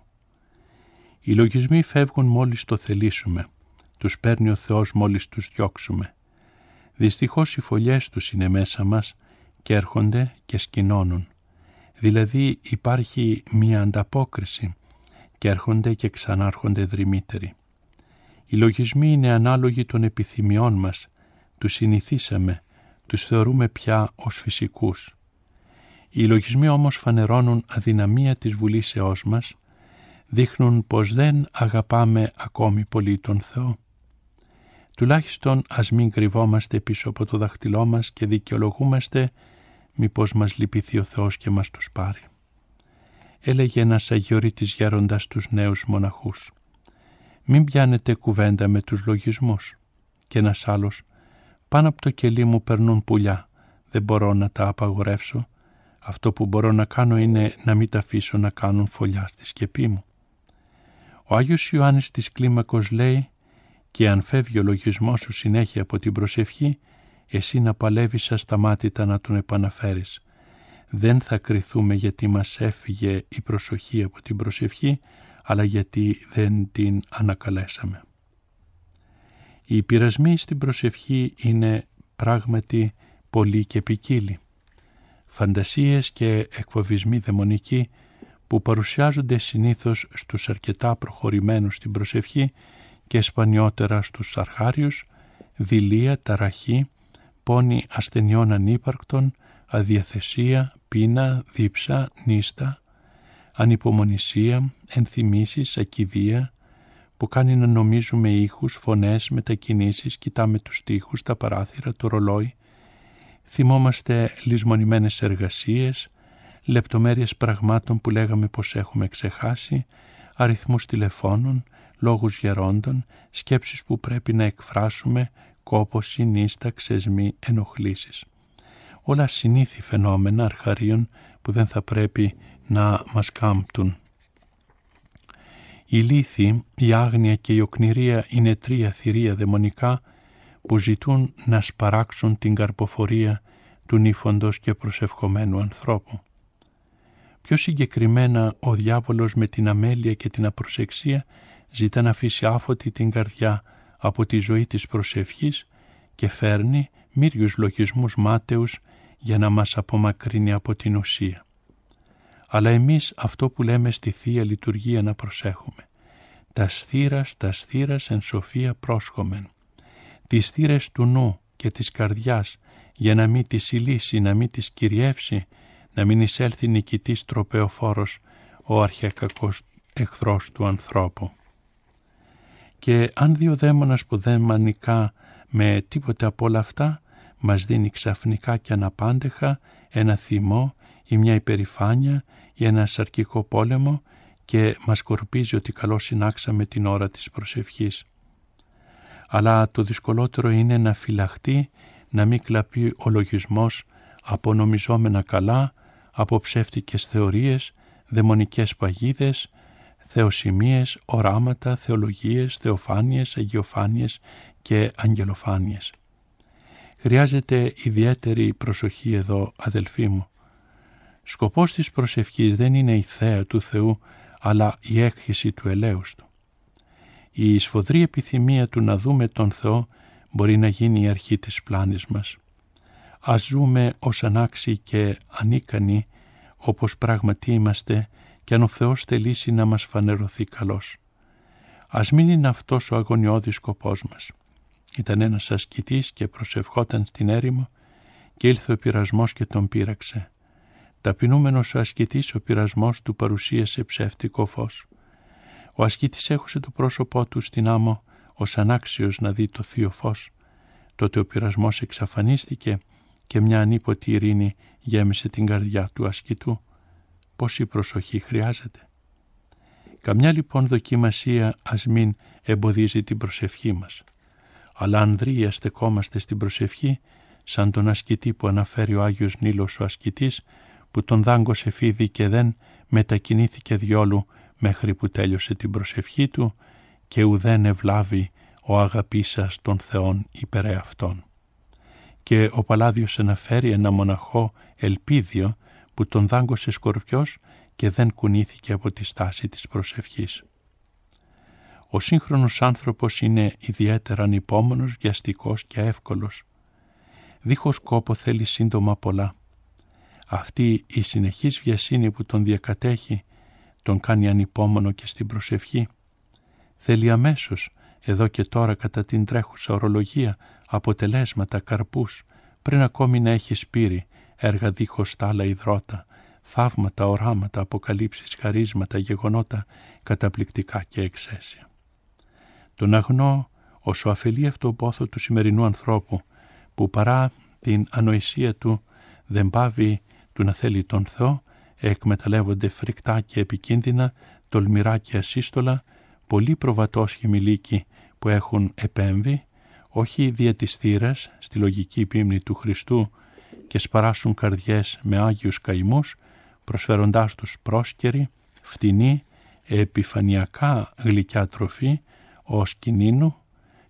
[SPEAKER 1] Οι λογισμοί φεύγουν μόλις το θελήσουμε. Τους παίρνει ο Θεός μόλις τους διώξουμε. Δυστυχώς οι φωλιές τους είναι μέσα μας και έρχονται και σκηνώνουν. Δηλαδή υπάρχει μία ανταπόκριση και έρχονται και ξανάρχονται δρυμύτεροι. Οι λογισμοί είναι ανάλογοι των επιθυμιών μας. Τους συνηθίσαμε, τους θεωρούμε πια ως φυσικούς. Οι λογισμοί όμως φανερώνουν αδυναμία της βουλήσεώς μας, δείχνουν πως δεν αγαπάμε ακόμη πολύ τον Θεό. Τουλάχιστον ας μην κρυβόμαστε πίσω από το δαχτυλό μας και δικαιολογούμαστε μήπως μας λυπηθεί ο Θεός και μας τους πάρει. Έλεγε ένας αγιορείτης γέροντας τους νέους μοναχούς. Μην πιάνετε κουβέντα με τους λογισμούς. Και ένας άλλος. Πάνω από το κελί μου περνούν πουλιά. Δεν μπορώ να τα απαγορεύσω. Αυτό που μπορώ να κάνω είναι να μην τα αφήσω να κάνουν φωλιά στη σκεπή μου. Ο Άγιος Ιωάννης της Κλίμακος λέει «Και αν φεύγει ο λογισμός σου συνέχεια από την προσευχή, εσύ να παλεύεις ασταμάτητα να τον επαναφέρεις. Δεν θα κριθούμε γιατί μας έφυγε η προσοχή από την προσευχή, αλλά γιατί δεν την ανακαλέσαμε. Οι πειρασμοί στην προσευχή είναι πράγματι πολύ και ποικίλοι. Φαντασίες και εκφοβισμοί δαιμονικοί που παρουσιάζονται συνήθως στους αρκετά προχωρημένους στην προσευχή και σπανιότερα στους αρχάριους, δηλία, ταραχή, πόνη ασθενειών ανύπαρκτων, αδιαθεσία, πείνα, δίψα, νύστα, ανυπομονησία, ενθυμίσεις, ακιδεία, που κάνει να νομίζουμε ήχους, φωνές, μετακινήσεις, κοιτάμε τους τοίχους, τα παράθυρα, το ρολόι, θυμόμαστε λησμονημένες εργασίες, λεπτομέρειες πραγμάτων που λέγαμε πως έχουμε ξεχάσει, αριθμούς τηλεφώνων, λόγους γερόντων, σκέψεις που πρέπει να εκφράσουμε, κόπος, συνίστα, ξεσμοί, ενοχλήσεις. Όλα συνήθι φαινόμενα αρχαρίων που δεν θα πρέπει να μας κάμπτουν. Η λύθη, η άγνοια και η οκνηρία είναι τρία θηρία δαιμονικά που ζητούν να σπαράξουν την καρποφορία του νύφοντος και προσευχομένου ανθρώπου. Πιο συγκεκριμένα ο διάβολος με την αμέλεια και την απροσεξία ζητά να αφήσει άφωτη την καρδιά από τη ζωή της προσευχής και φέρνει μύριους λογισμούς μάταιους για να μας απομακρύνει από την ουσία αλλά εμείς αυτό που λέμε στη Θεία Λειτουργία να προσέχουμε. Τα στήρας, τα στήρας εν σοφία πρόσχομεν. Τις στήρες του νου και της καρδιάς για να μην τις συλλήσει, να μην τις κυριεύσει, να μην εισέλθει νικητής τροπεοφόρος ο αρχαιακός εχθρός του ανθρώπου. Και αν δει ο δαίμονας που δεν μανικά με τίποτε από όλα αυτά, μας δίνει ξαφνικά και αναπάντεχα ένα θυμό ή μια υπερηφάνεια ή ένα σαρκικό πόλεμο και μας κορπίζει ότι καλό συνάξαμε την ώρα της προσευχής. Αλλά το δυσκολότερο είναι να φυλαχτεί, να μην κλαπεί ο λογισμός από νομιζόμενα καλά, από ψεύτικες θεωρίες, δαιμονικές παγίδες, θεοσημίες, οράματα, θεολογίες, θεοφάνειες, αγιοφάνειες και αγγελοφάνειες. Χρειάζεται ιδιαίτερη προσοχή εδώ αδελφοί μου. Σκοπός της προσευχής δεν είναι η θέα του Θεού, αλλά η έκχυση του ελέους Του. Η σφοδρή επιθυμία του να δούμε τον Θεό μπορεί να γίνει η αρχή της πλάνης μας. Ας ζούμε ως ανάξιοι και ανίκανοι, όπως πράγματι είμαστε, και αν ο Θεός θελήσει να μας φανερωθεί καλός. Ας μην είναι αυτός ο αγωνιώδης σκοπός μας. Ήταν ένας ασκητής και προσευχόταν στην έρημο και ήλθε ο πειρασμός και τον πείραξε. Ταπεινούμενος ο ασκητής ο πειρασμός του παρουσίασε ψεύτικο φως. Ο ασκητής έχωσε το πρόσωπό του στην άμμο ως ανάξιος να δει το θείο φως. Τότε ο πειρασμός εξαφανίστηκε και μια ανίποτη ειρήνη γέμισε την καρδιά του ασκητού. Πόση προσοχή χρειάζεται. Καμιά λοιπόν δοκιμασία ας μην εμποδίζει την προσευχή μας. Αλλά αν δρία στεκόμαστε στην προσευχή, σαν τον ασκητή που αναφέρει ο Άγιος Νίλος ο ασκητής που τον δάγκωσε φίδι και δεν μετακινήθηκε διόλου μέχρι που τέλειωσε την προσευχή του και ουδέν ευλάβει ο αγαπήσας των Θεών υπερ αυτών. Και ο Παλάδιος αναφέρει ένα μοναχό ελπίδιο που τον δάγκωσε σκορπιός και δεν κουνήθηκε από τη στάση της προσευχής. Ο σύγχρονος άνθρωπος είναι ιδιαίτερα ανυπόμονος, βιαστικός και εύκολος. Δίχως κόπο θέλει σύντομα πολλά. Αυτή η συνεχής βιασύνη που τον διακατέχει τον κάνει ανυπόμονο και στην προσευχή. Θέλει αμέσως, εδώ και τώρα κατά την τρέχουσα ορολογία, αποτελέσματα, καρπούς, πριν ακόμη να έχει σπείρει, έργα δίχως τάλα υδρότα, θαύματα, οράματα, αποκαλύψεις, χαρίσματα, γεγονότα καταπληκτικά και εξαίσια. Τον αγνώ όσο αφελεί αυτό πόθο του σημερινού ανθρώπου που παρά την ανοησία του δεν πάβει του να θέλει τον Θεό εκμεταλλεύονται φρικτά και επικίνδυνα, τολμηρά και ασύστολα, πολλοί προβατόσχημοι λύκοι που έχουν επέμβει, όχι διατιστήρες στη λογική πίμνη του Χριστού και σπαράσουν καρδιές με Άγιους καημούς, προσφέροντάς τους πρόσκαιρη, φτηνή, επιφανειακά γλυκιά τροφή, ως κινήνου,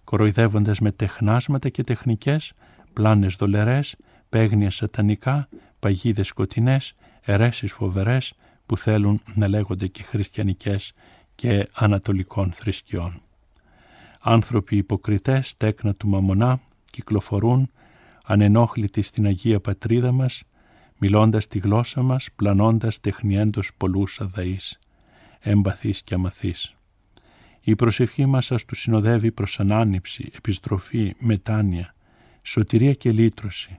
[SPEAKER 1] κοροϊδεύοντας με τεχνάσματα και τεχνικές, πλάνες δολερές, παίγνια σατανικά, παγίδες σκοτεινές, αιρέσεις φοβερές που θέλουν να λέγονται και χριστιανικές και ανατολικών θρησκειών. Άνθρωποι υποκριτές, τέκνα του μαμονά, κυκλοφορούν ανενόχλητοι στην Αγία Πατρίδα μας, μιλώντας τη γλώσσα μας, πλανώντας τεχνιέντος πολλούς αδαείς, έμπαθείς και αμαθείς. Η προσευχή μας σας τους συνοδεύει προς ανάνυψη, επιστροφή, μετάνοια, σωτηρία και λύτρωση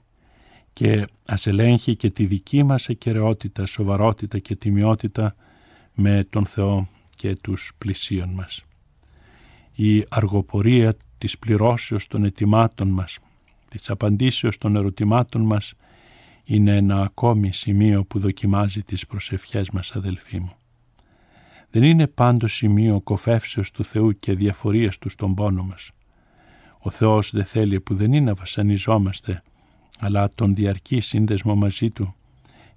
[SPEAKER 1] και ας ελέγχει και τη δική μας εκαιρεότητα, σοβαρότητα και τιμιότητα με τον Θεό και τους πλησίων μας. Η αργοπορία της πληρώσεως των ετοιμάτων μας, της απαντήσεως των ερωτημάτων μας είναι ένα ακόμη σημείο που δοκιμάζει τις προσευχές μας αδελφοί μου δεν είναι πάντο σημείο κοφεύσεως του Θεού και διαφορίας του στον πόνο μας. Ο Θεός δεν θέλει που δεν είναι να βασανιζόμαστε, αλλά τον διαρκή σύνδεσμο μαζί Του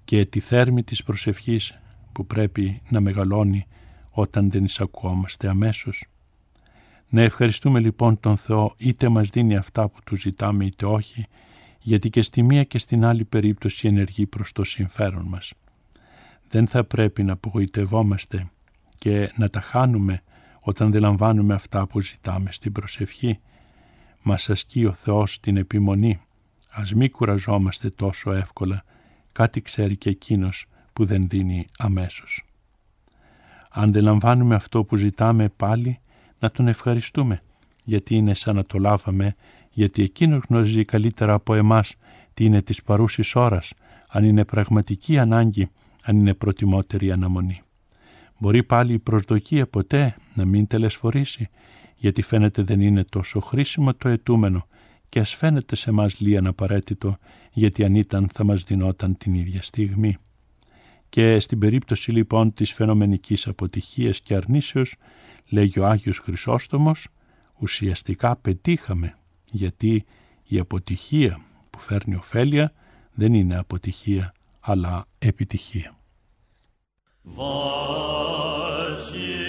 [SPEAKER 1] και τη θέρμη της προσευχής που πρέπει να μεγαλώνει όταν δεν εισακουόμαστε αμέσως. Να ευχαριστούμε λοιπόν τον Θεό είτε μας δίνει αυτά που Του ζητάμε είτε όχι, γιατί και στη μία και στην άλλη περίπτωση ενεργεί προς το συμφέρον μας. Δεν θα πρέπει να απογοητευόμαστε και να τα χάνουμε όταν δεν λαμβάνουμε αυτά που ζητάμε στην προσευχή. Μας ασκεί ο Θεός την επιμονή. Ας μην κουραζόμαστε τόσο εύκολα. Κάτι ξέρει και εκείνος που δεν δίνει αμέσως. Αν δεν λαμβάνουμε αυτό που ζητάμε πάλι, να τον ευχαριστούμε, γιατί είναι σαν να το λάβαμε, γιατί εκείνος γνωρίζει καλύτερα από εμάς τι είναι της παρούσης ώρας, αν είναι πραγματική ανάγκη, αν είναι προτιμότερη αναμονή. Μπορεί πάλι η προσδοκία ποτέ να μην τελεσφορήσει, γιατί φαίνεται δεν είναι τόσο χρήσιμο το ετούμενο και ας φαίνεται σε μας λίαν απαραίτητο, γιατί αν ήταν θα μας δινόταν την ίδια στιγμή. Και στην περίπτωση λοιπόν της φαινομενικής αποτυχίας και αρνήσεως, λέγει ο Άγιος Χρυσόστομος, ουσιαστικά πετύχαμε, γιατί η αποτυχία που φέρνει ωφέλεια δεν είναι αποτυχία, αλλά επιτυχία.
[SPEAKER 2] Here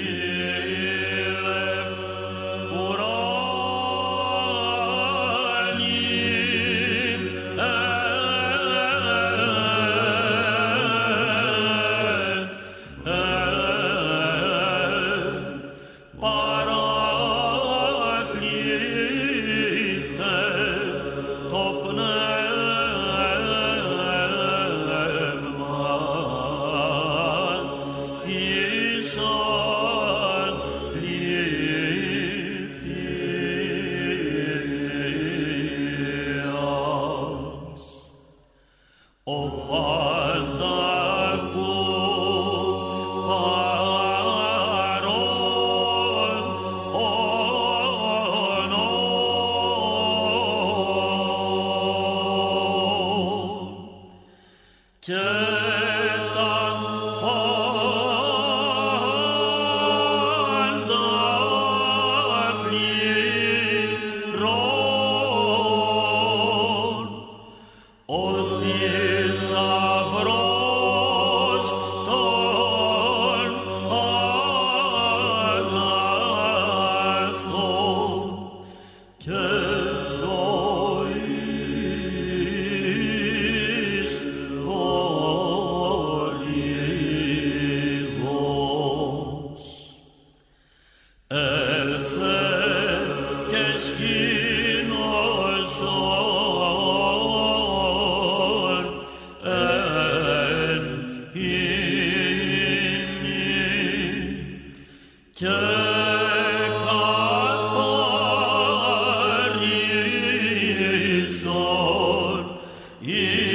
[SPEAKER 2] here.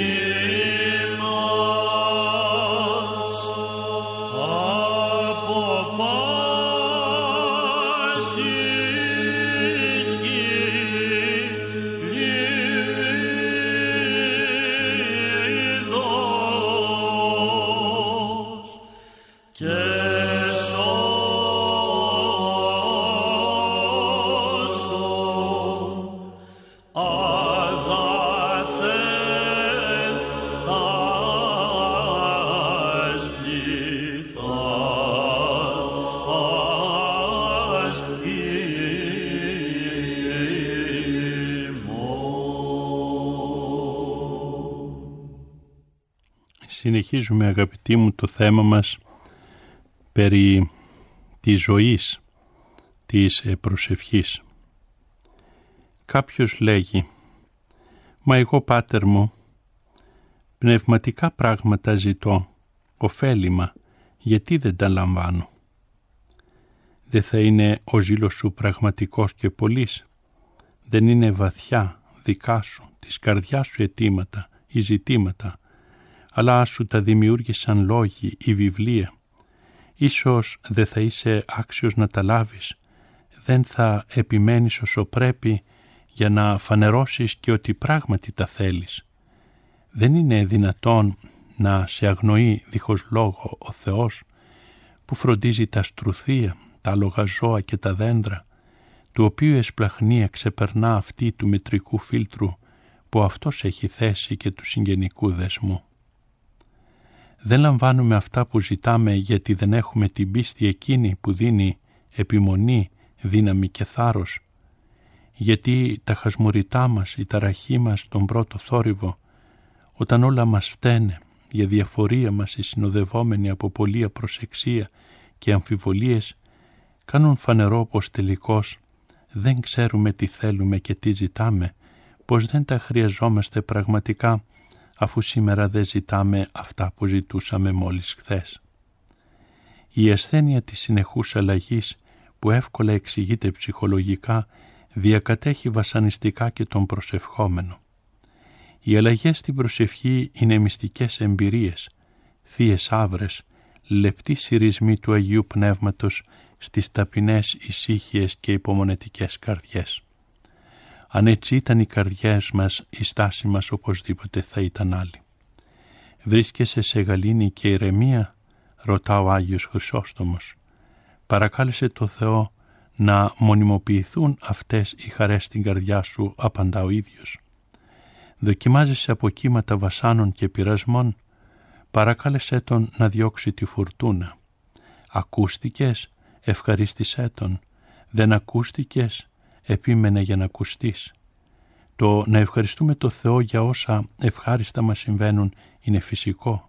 [SPEAKER 1] Συνεχίζουμε αγαπητοί μου το θέμα μας περί της ζωής της ε, προσευχής. Κάποιος λέγει «Μα εγώ πάτερ μου πνευματικά πράγματα ζητώ, ωφέλιμα, γιατί δεν τα λαμβάνω». Δεν θα είναι ο ζήλος σου πραγματικός και πολύς. Δεν είναι βαθιά δικά σου, της καρδιάς σου αιτήματα ή ζητήματα αλλά σου τα δημιούργησαν λόγοι ή βιβλία. Ίσως δεν θα είσαι άξιος να τα λάβεις, δεν θα επιμένεις όσο πρέπει για να φανερώσεις και ότι πράγματι τα θέλεις. Δεν είναι δυνατόν να σε αγνοεί δίχως λόγο ο Θεός που φροντίζει τα στρουθία, τα λογαζόα και τα δέντρα, του οποίου εσπλαχνία ξεπερνά αυτή του μετρικού φίλτρου που αυτός έχει θέσει και του συγγενικού δεσμού. Δεν λαμβάνουμε αυτά που ζητάμε γιατί δεν έχουμε την πίστη εκείνη που δίνει επιμονή, δύναμη και θάρρος. Γιατί τα χασμουριτά μας, η ταραχή μας τον πρώτο θόρυβο, όταν όλα μας φταίνε, για διαφορία μας οι συνοδευόμενοι από πολλή απροσεξία και αμφιβολίες, κάνουν φανερό πως τελικώς δεν ξέρουμε τι θέλουμε και τι ζητάμε, πως δεν τα χρειαζόμαστε πραγματικά αφού σήμερα δεν ζητάμε αυτά που ζητούσαμε μόλις χθες. Η ασθένεια της συνεχούς αλλαγής που εύκολα εξηγείται ψυχολογικά διακατέχει βασανιστικά και τον προσευχόμενο. Οι αλλαγές στην προσευχή είναι μυστικές εμπειρίες, θείες άβρες, λεπτοί συρισμοί του Αγίου Πνεύματος στις ταπεινές ησύχιες και υπομονετικές καρδιές. Αν έτσι ήταν οι καρδιές μας, η στάση μας οπωσδήποτε θα ήταν άλλη. Βρίσκεσαι σε γαλήνη και ηρεμία, ρωτά ο Άγιος Χρυσόστομος. Παρακάλεσε το Θεό να μονιμοποιηθούν αυτές οι χαρές στην καρδιά σου, απαντά ο ίδιος. Δοκιμάζεσαι από κύματα βασάνων και πειρασμών, παρακάλεσέ τον να διώξει τη φουρτούνα. Ακούστηκες, ευχαρίστησέ τον. Δεν ακούστηκες, επίμενε για να ακουστείς. Το να ευχαριστούμε το Θεό για όσα ευχάριστα μας συμβαίνουν είναι φυσικό.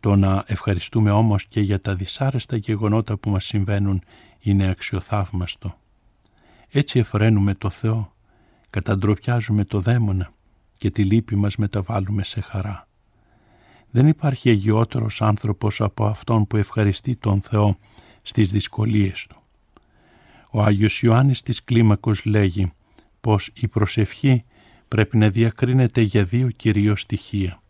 [SPEAKER 1] Το να ευχαριστούμε όμως και για τα δυσάρεστα γεγονότα που μας συμβαίνουν είναι αξιοθαύμαστο. Έτσι εφραίνουμε το Θεό, καταντροπιάζουμε το δαίμονα και τη λύπη μας μεταβάλλουμε σε χαρά. Δεν υπάρχει αγιότερος άνθρωπος από αυτόν που ευχαριστεί τον Θεό στις δυσκολίες του. Ο Άγιος Ιωάννης της Κλίμακος λέγει πως η προσευχή πρέπει να διακρίνεται για δύο κυρίως στοιχεία.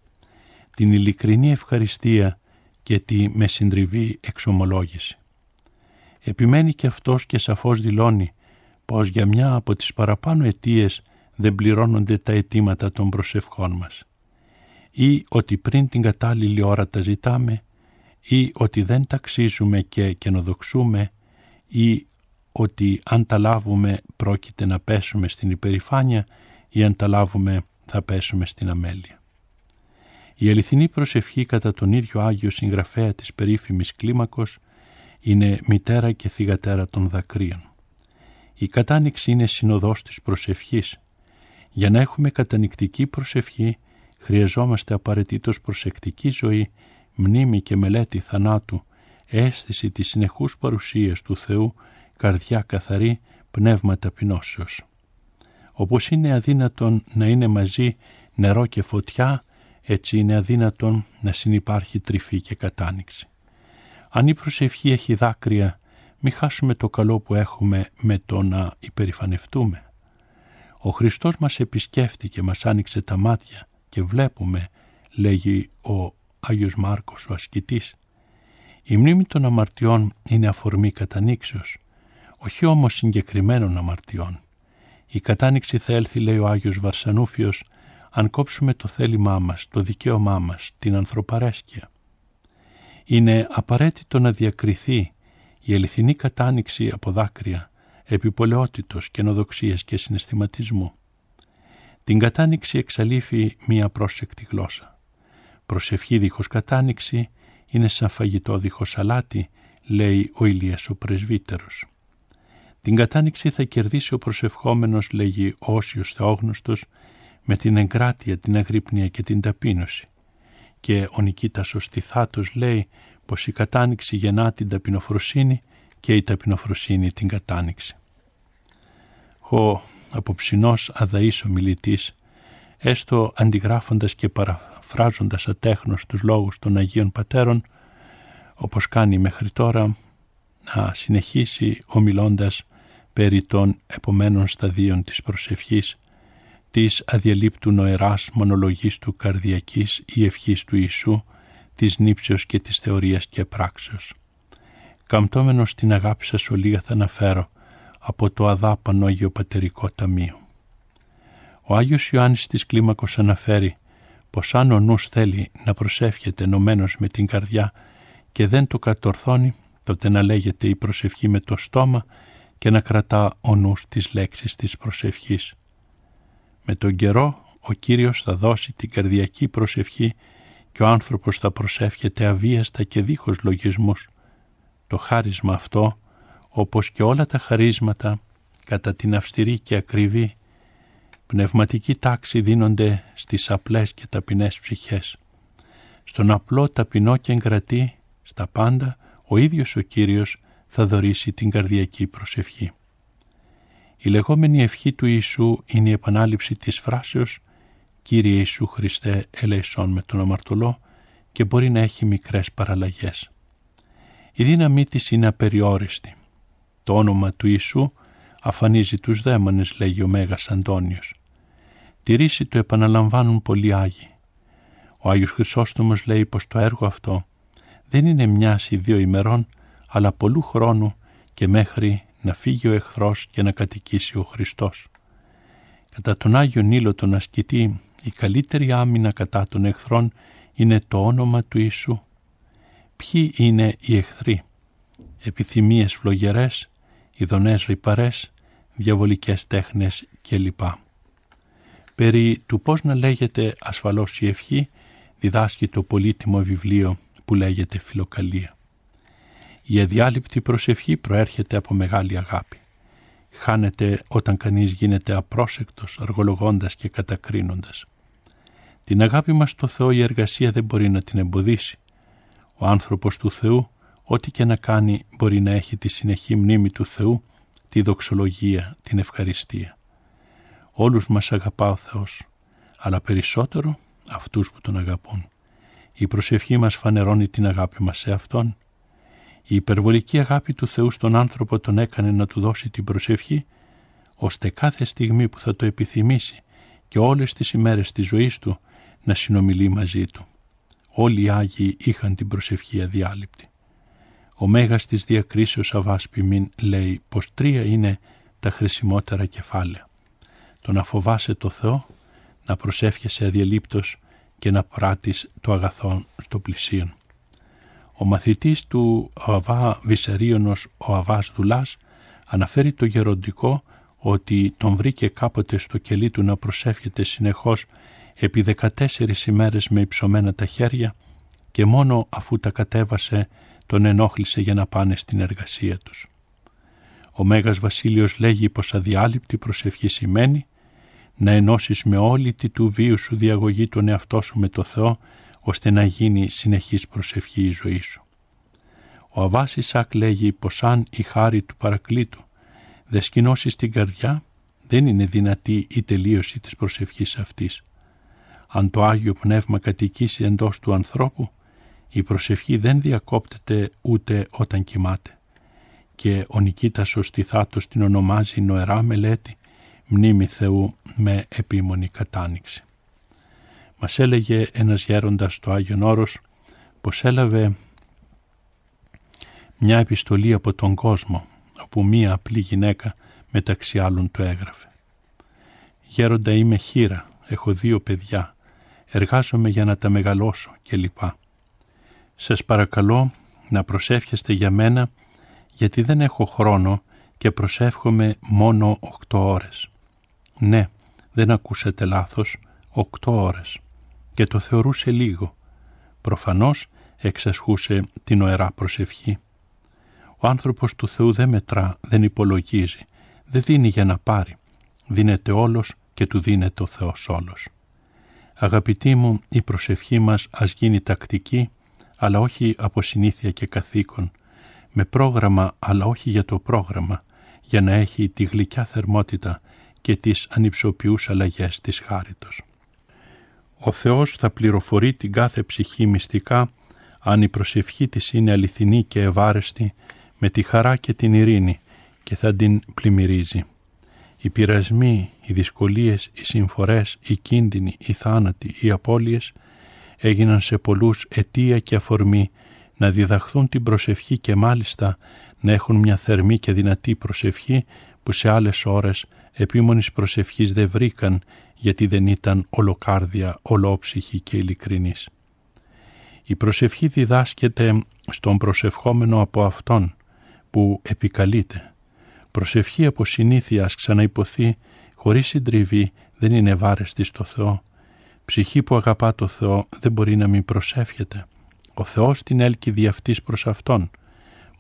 [SPEAKER 1] Την ειλικρινή ευχαριστία και τη με συντριβή εξομολόγηση. Επιμένει και αυτός και σαφώς δηλώνει πως για μια από τις παραπάνω αιτίες δεν πληρώνονται τα αιτήματα των προσευχών μας ή ότι πριν την κατάλληλη ώρα τα ζητάμε ή ότι δεν ταξίζουμε και καινοδοξούμε ή ότι αν τα λάβουμε πρόκειται να πέσουμε στην υπερηφάνεια ή αν τα λάβουμε θα πέσουμε στην αμέλεια. Η αληθινή προσευχή κατά τον ίδιο Άγιο συγγραφέα της περίφημης κλίμακος είναι μητέρα και θυγατέρα των δακρύων. Η κατάνοιξη είναι συνοδός της προσευχής. Για να έχουμε κατανικτική προσευχή χρειαζόμαστε απαραίτητος προσεκτική ζωή, μνήμη και μελέτη θανάτου, αίσθηση της συνεχούς παρουσίας του Θεού καρδιά καθαρή, πνεύμα ταπεινώσεως. Όπως είναι αδύνατον να είναι μαζί νερό και φωτιά, έτσι είναι αδύνατον να συνυπάρχει τρυφή και κατάνοιξη. Αν η προσευχή έχει δάκρυα, μη χάσουμε το καλό που έχουμε με το να υπερηφανευτούμε. Ο Χριστός μας επισκέφτηκε, μας άνοιξε τα μάτια και βλέπουμε, λέγει ο Άγιος Μάρκος ο ασκητής. Η μνήμη των αμαρτιών είναι αφορμή κατανήξεως, όχι όμως συγκεκριμένων αμαρτιών. Η κατάνοιξη θα έλθει, λέει ο Άγιος Βαρσανούφιος, αν κόψουμε το θέλημά μας, το δικαίωμά μας, την ανθρωπαρέσκεια. Είναι απαραίτητο να διακριθεί η αληθινή κατάνοιξη από δάκρυα, επιπολαιότητος, καινοδοξίας και συναισθηματισμού. Την κατάνοιξη εξαλείφει μία πρόσεκτη γλώσσα. Προσευχή δίχως κατάνοιξη είναι σαν φαγητό δίχως αλάτι, λέει ο Ηλίας ο πρεσβύτερος. Την κατάνοιξη θα κερδίσει ο προσευχόμενος, λέγει ο Όσιος Θεόγνωστος, με την εγκράτεια, την αγρύπνια και την ταπείνωση. Και ο Νικήτας ο Στιθάτος λέει πως η κατάνοιξη γεννά την ταπεινοφροσύνη και η ταπεινοφροσύνη την κατάνοιξη. Ο απόψινός αδαής ομιλητής, έστω αντιγράφοντας και παραφράζοντας ατέχνος τους λόγους των Αγίων Πατέρων, όπως κάνει μέχρι τώρα, να συνεχίσει ομιλώντας περί των επομένων σταδίων της προσευχής, της αδιαλείπτου νοεράς μονολογής του καρδιακής ή ευχής του Ιησού, της νύψεως και της θεωρίας και πράξεως. Καμπτώμενος την αγάπη σας ολίγα θα αναφέρω από το αδάπανο Αγιοπατερικό Ταμείο. Ο Άγιος Ιωάννης της Κλίμακος αναφέρει πως αν ο νους θέλει να προσεύχεται ενωμένος με την καρδιά και δεν το κατορθώνει, τότε να λέγεται η προσευχή με το στόμα και να κρατά ο νους τις λέξεις της προσευχής. Με τον καιρό ο Κύριος θα δώσει την καρδιακή προσευχή και ο άνθρωπος θα προσεύχεται αβίαστα και δίχως λογισμούς. Το χάρισμα αυτό, όπως και όλα τα χαρίσματα, κατά την αυστηρή και ακριβή, πνευματική τάξη δίνονται στις απλές και ταπεινές ψυχές. Στον απλό ταπεινό και εγκρατή, στα πάντα, ο ίδιος ο Κύριος θα δωρήσει την καρδιακή προσευχή. Η λεγόμενη ευχή του Ιησού είναι η επανάληψη της φράσεως «Κύριε Ιησού Χριστέ, ελεησόν με τον αμαρτωλό» και μπορεί να έχει μικρές παραλλαγές. Η δύναμή της είναι απεριόριστη. Το όνομα του Ιησού αφανίζει τους δαίμονες, λέγει ο Μέγας Αντώνιος. Τη ρίση το επαναλαμβάνουν πολλοί Άγιοι. Ο Άγιος Χρυσόστομος λέει πως το έργο αυτό δεν είναι μιας ή δύο ημερών, αλλά πολλού χρόνου και μέχρι να φύγει ο εχθρός και να κατοικήσει ο Χριστός. Κατά τον Άγιο Νίλο τον ασκητή, η καλύτερη άμυνα κατά των εχθρών είναι το όνομα του Ιησού. Ποιοι είναι οι εχθροί, επιθυμίες φλογερές, ειδονές ρυπαρές, διαβολικές τέχνες κλπ. Περί του πώς να λέγεται ασφαλώς η ευχή διδάσκει το πολύτιμο βιβλίο που λέγεται Φιλοκαλία. Η αδιάλειπτη προσευχή προέρχεται από μεγάλη αγάπη. Χάνεται όταν κανείς γίνεται απρόσεκτος, αργολογώντας και κατακρίνοντας. Την αγάπη μας στο Θεό η εργασία δεν μπορεί να την εμποδίσει. Ο άνθρωπος του Θεού, ό,τι και να κάνει, μπορεί να έχει τη συνεχή μνήμη του Θεού, τη δοξολογία, την ευχαριστία. Όλους μας αγαπά ο Θεός, αλλά περισσότερο αυτούς που Τον αγαπούν. Η προσευχή μας φανερώνει την αγάπη μας σε Αυτόν η υπερβολική αγάπη του Θεού στον άνθρωπο τον έκανε να του δώσει την προσευχή, ώστε κάθε στιγμή που θα το επιθυμήσει και όλες τις ημέρες της ζωής του να συνομιλεί μαζί του. Όλοι οι Άγιοι είχαν την προσευχή αδιάλειπτη. Ο Μέγας της Διακρίσεως Αβάς Πιμήν λέει πως τρία είναι τα χρησιμότερα κεφάλαια. Το να φοβάσαι το Θεό, να προσεύχεσαι αδιαλείπτος και να πράττεις το αγαθό στο πλησίον. Ο μαθητής του Αβά Βυσαρίωνος, ο Αβάς Δουλάς, αναφέρει το γεροντικό ότι τον βρήκε κάποτε στο κελί του να προσεύχεται συνεχώς επί 14 ημέρες με υψωμένα τα χέρια και μόνο αφού τα κατέβασε τον ενόχλησε για να πάνε στην εργασία τους. Ο Μέγας Βασίλειος λέγει πως αδιάλειπτη προσευχή σημαίνει να ενώσεις με όλη τη του βίου σου διαγωγή τον εαυτό σου με το Θεό ώστε να γίνει συνεχής προσευχή η ζωή σου. Ο Αβάς Ισάκ λέγει πως αν η χάρη του παρακλήτου δεν σκηνώσει στην καρδιά, δεν είναι δυνατή η τελείωση της προσευχής αυτής. Αν το Άγιο Πνεύμα κατοικήσει εντός του ανθρώπου, η προσευχή δεν διακόπτεται ούτε όταν κοιμάται. Και ο Νικήτας ο Στιθάτος την ονομάζει νοερά μελέτη, μνήμη Θεού με επίμονη κατάνοιξη. Μας έλεγε ένας γέροντας στο Άγιον Όρος πως έλαβε μια επιστολή από τον κόσμο όπου μία απλή γυναίκα μεταξύ άλλων το έγραφε. «Γέροντα είμαι χείρα, έχω δύο παιδιά, εργάζομαι για να τα μεγαλώσω κλπ. Σας παρακαλώ να προσεύχεστε για μένα γιατί δεν έχω χρόνο και προσεύχομαι μόνο οκτώ ώρες. Ναι, δεν ακούσατε λάθος, οκτώ ώρες. Και το θεωρούσε λίγο. Προφανώς εξασχούσε την οερά προσευχή. Ο άνθρωπος του Θεού δεν μετρά, δεν υπολογίζει, δεν δίνει για να πάρει. Δίνεται όλος και του δίνεται ο Θεός όλος. Αγαπητοί μου, η προσευχή μας ας γίνει τακτική, αλλά όχι από συνήθεια και καθήκον, με πρόγραμμα αλλά όχι για το πρόγραμμα, για να έχει τη γλυκιά θερμότητα και τις ανυψοποιούς αλλαγές της χάριτος. Ο Θεός θα πληροφορεί την κάθε ψυχή μυστικά αν η προσευχή της είναι αληθινή και ευάρεστη με τη χαρά και την ειρήνη και θα την πλημμυρίζει. Οι πειρασμοί, οι δυσκολίες, οι συμφορές, οι κίνδυνοι, οι θάνατοι, οι απώλειες έγιναν σε πολλούς αιτία και αφορμή να διδαχθούν την προσευχή και μάλιστα να έχουν μια θερμή και δυνατή προσευχή που σε άλλες ώρες επίμονης προσευχής δεν βρήκαν γιατί δεν ήταν ολοκάρδια, ολόψυχη και ειλικρινής. Η προσευχή διδάσκεται στον προσευχόμενο από Αυτόν που επικαλείται. Προσευχή από συνήθειας ας ξαναυποθεί χωρίς συντριβή δεν είναι βάρεστη στο Θεό. Ψυχή που αγαπά το Θεό δεν μπορεί να μην προσεύχεται. Ο Θεός την έλκει δι' αυτής προς Αυτόν.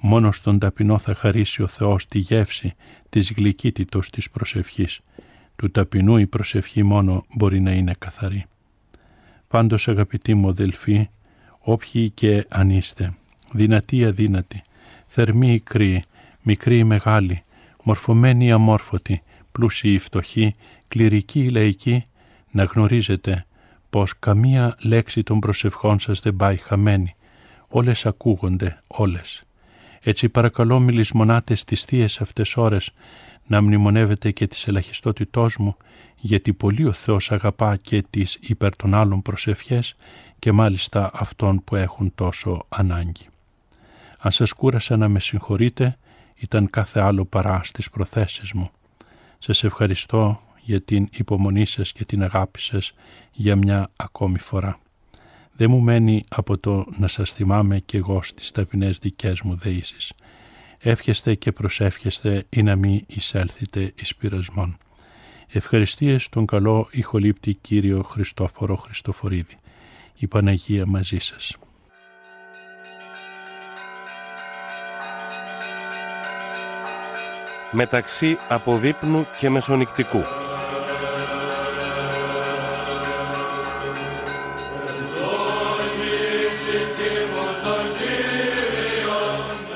[SPEAKER 1] Μόνος στον ταπεινό θα χαρίσει ο Θεός τη γεύση της γλυκύτητος της προσευχής. Του ταπεινού η προσευχή μόνο μπορεί να είναι καθαρή. Πάντως αγαπητοί μου αδελφοί, όποιοι και αν είστε, δυνατοί ή αδύνατοι, θερμοί ή κρύοι, μικροί ή μεγάλοι, μορφωμένοι ή αμόρφωτοι, πλούσιοι ή φτωχοί, κληρικοί ή λαϊκοί, να γνωρίζετε πως καμία λέξη των προσευχών σας δεν πάει χαμένη. Όλες ακούγονται, όλες. Έτσι παρακαλώ μιλισμονάτε στις θείες αυτές ώρες να μνημονεύετε και τις ελαχιστότητός μου, γιατί πολύ ο Θεός αγαπά και τις υπέρ των άλλων προσευχές και μάλιστα αυτών που έχουν τόσο ανάγκη. Αν σας κούρασα να με συγχωρείτε, ήταν κάθε άλλο παρά στις προθέσεις μου. Σας ευχαριστώ για την υπομονή σας και την αγάπη σας για μια ακόμη φορά. Δεν μου μένει από το να σας θυμάμαι κι εγώ στις ταπεινές δικές μου δεήσεις. Εύχεστε και προσεύχεστε ή να μην εισέλθετε εις πειρασμόν. Ευχαριστίες τον καλό ηχολήπτη Κύριο Χριστόφορο Χριστοφορίδη. Η Παναγία μαζί σας.
[SPEAKER 3] Μεταξύ αποδείπνου και μεσονικτικού.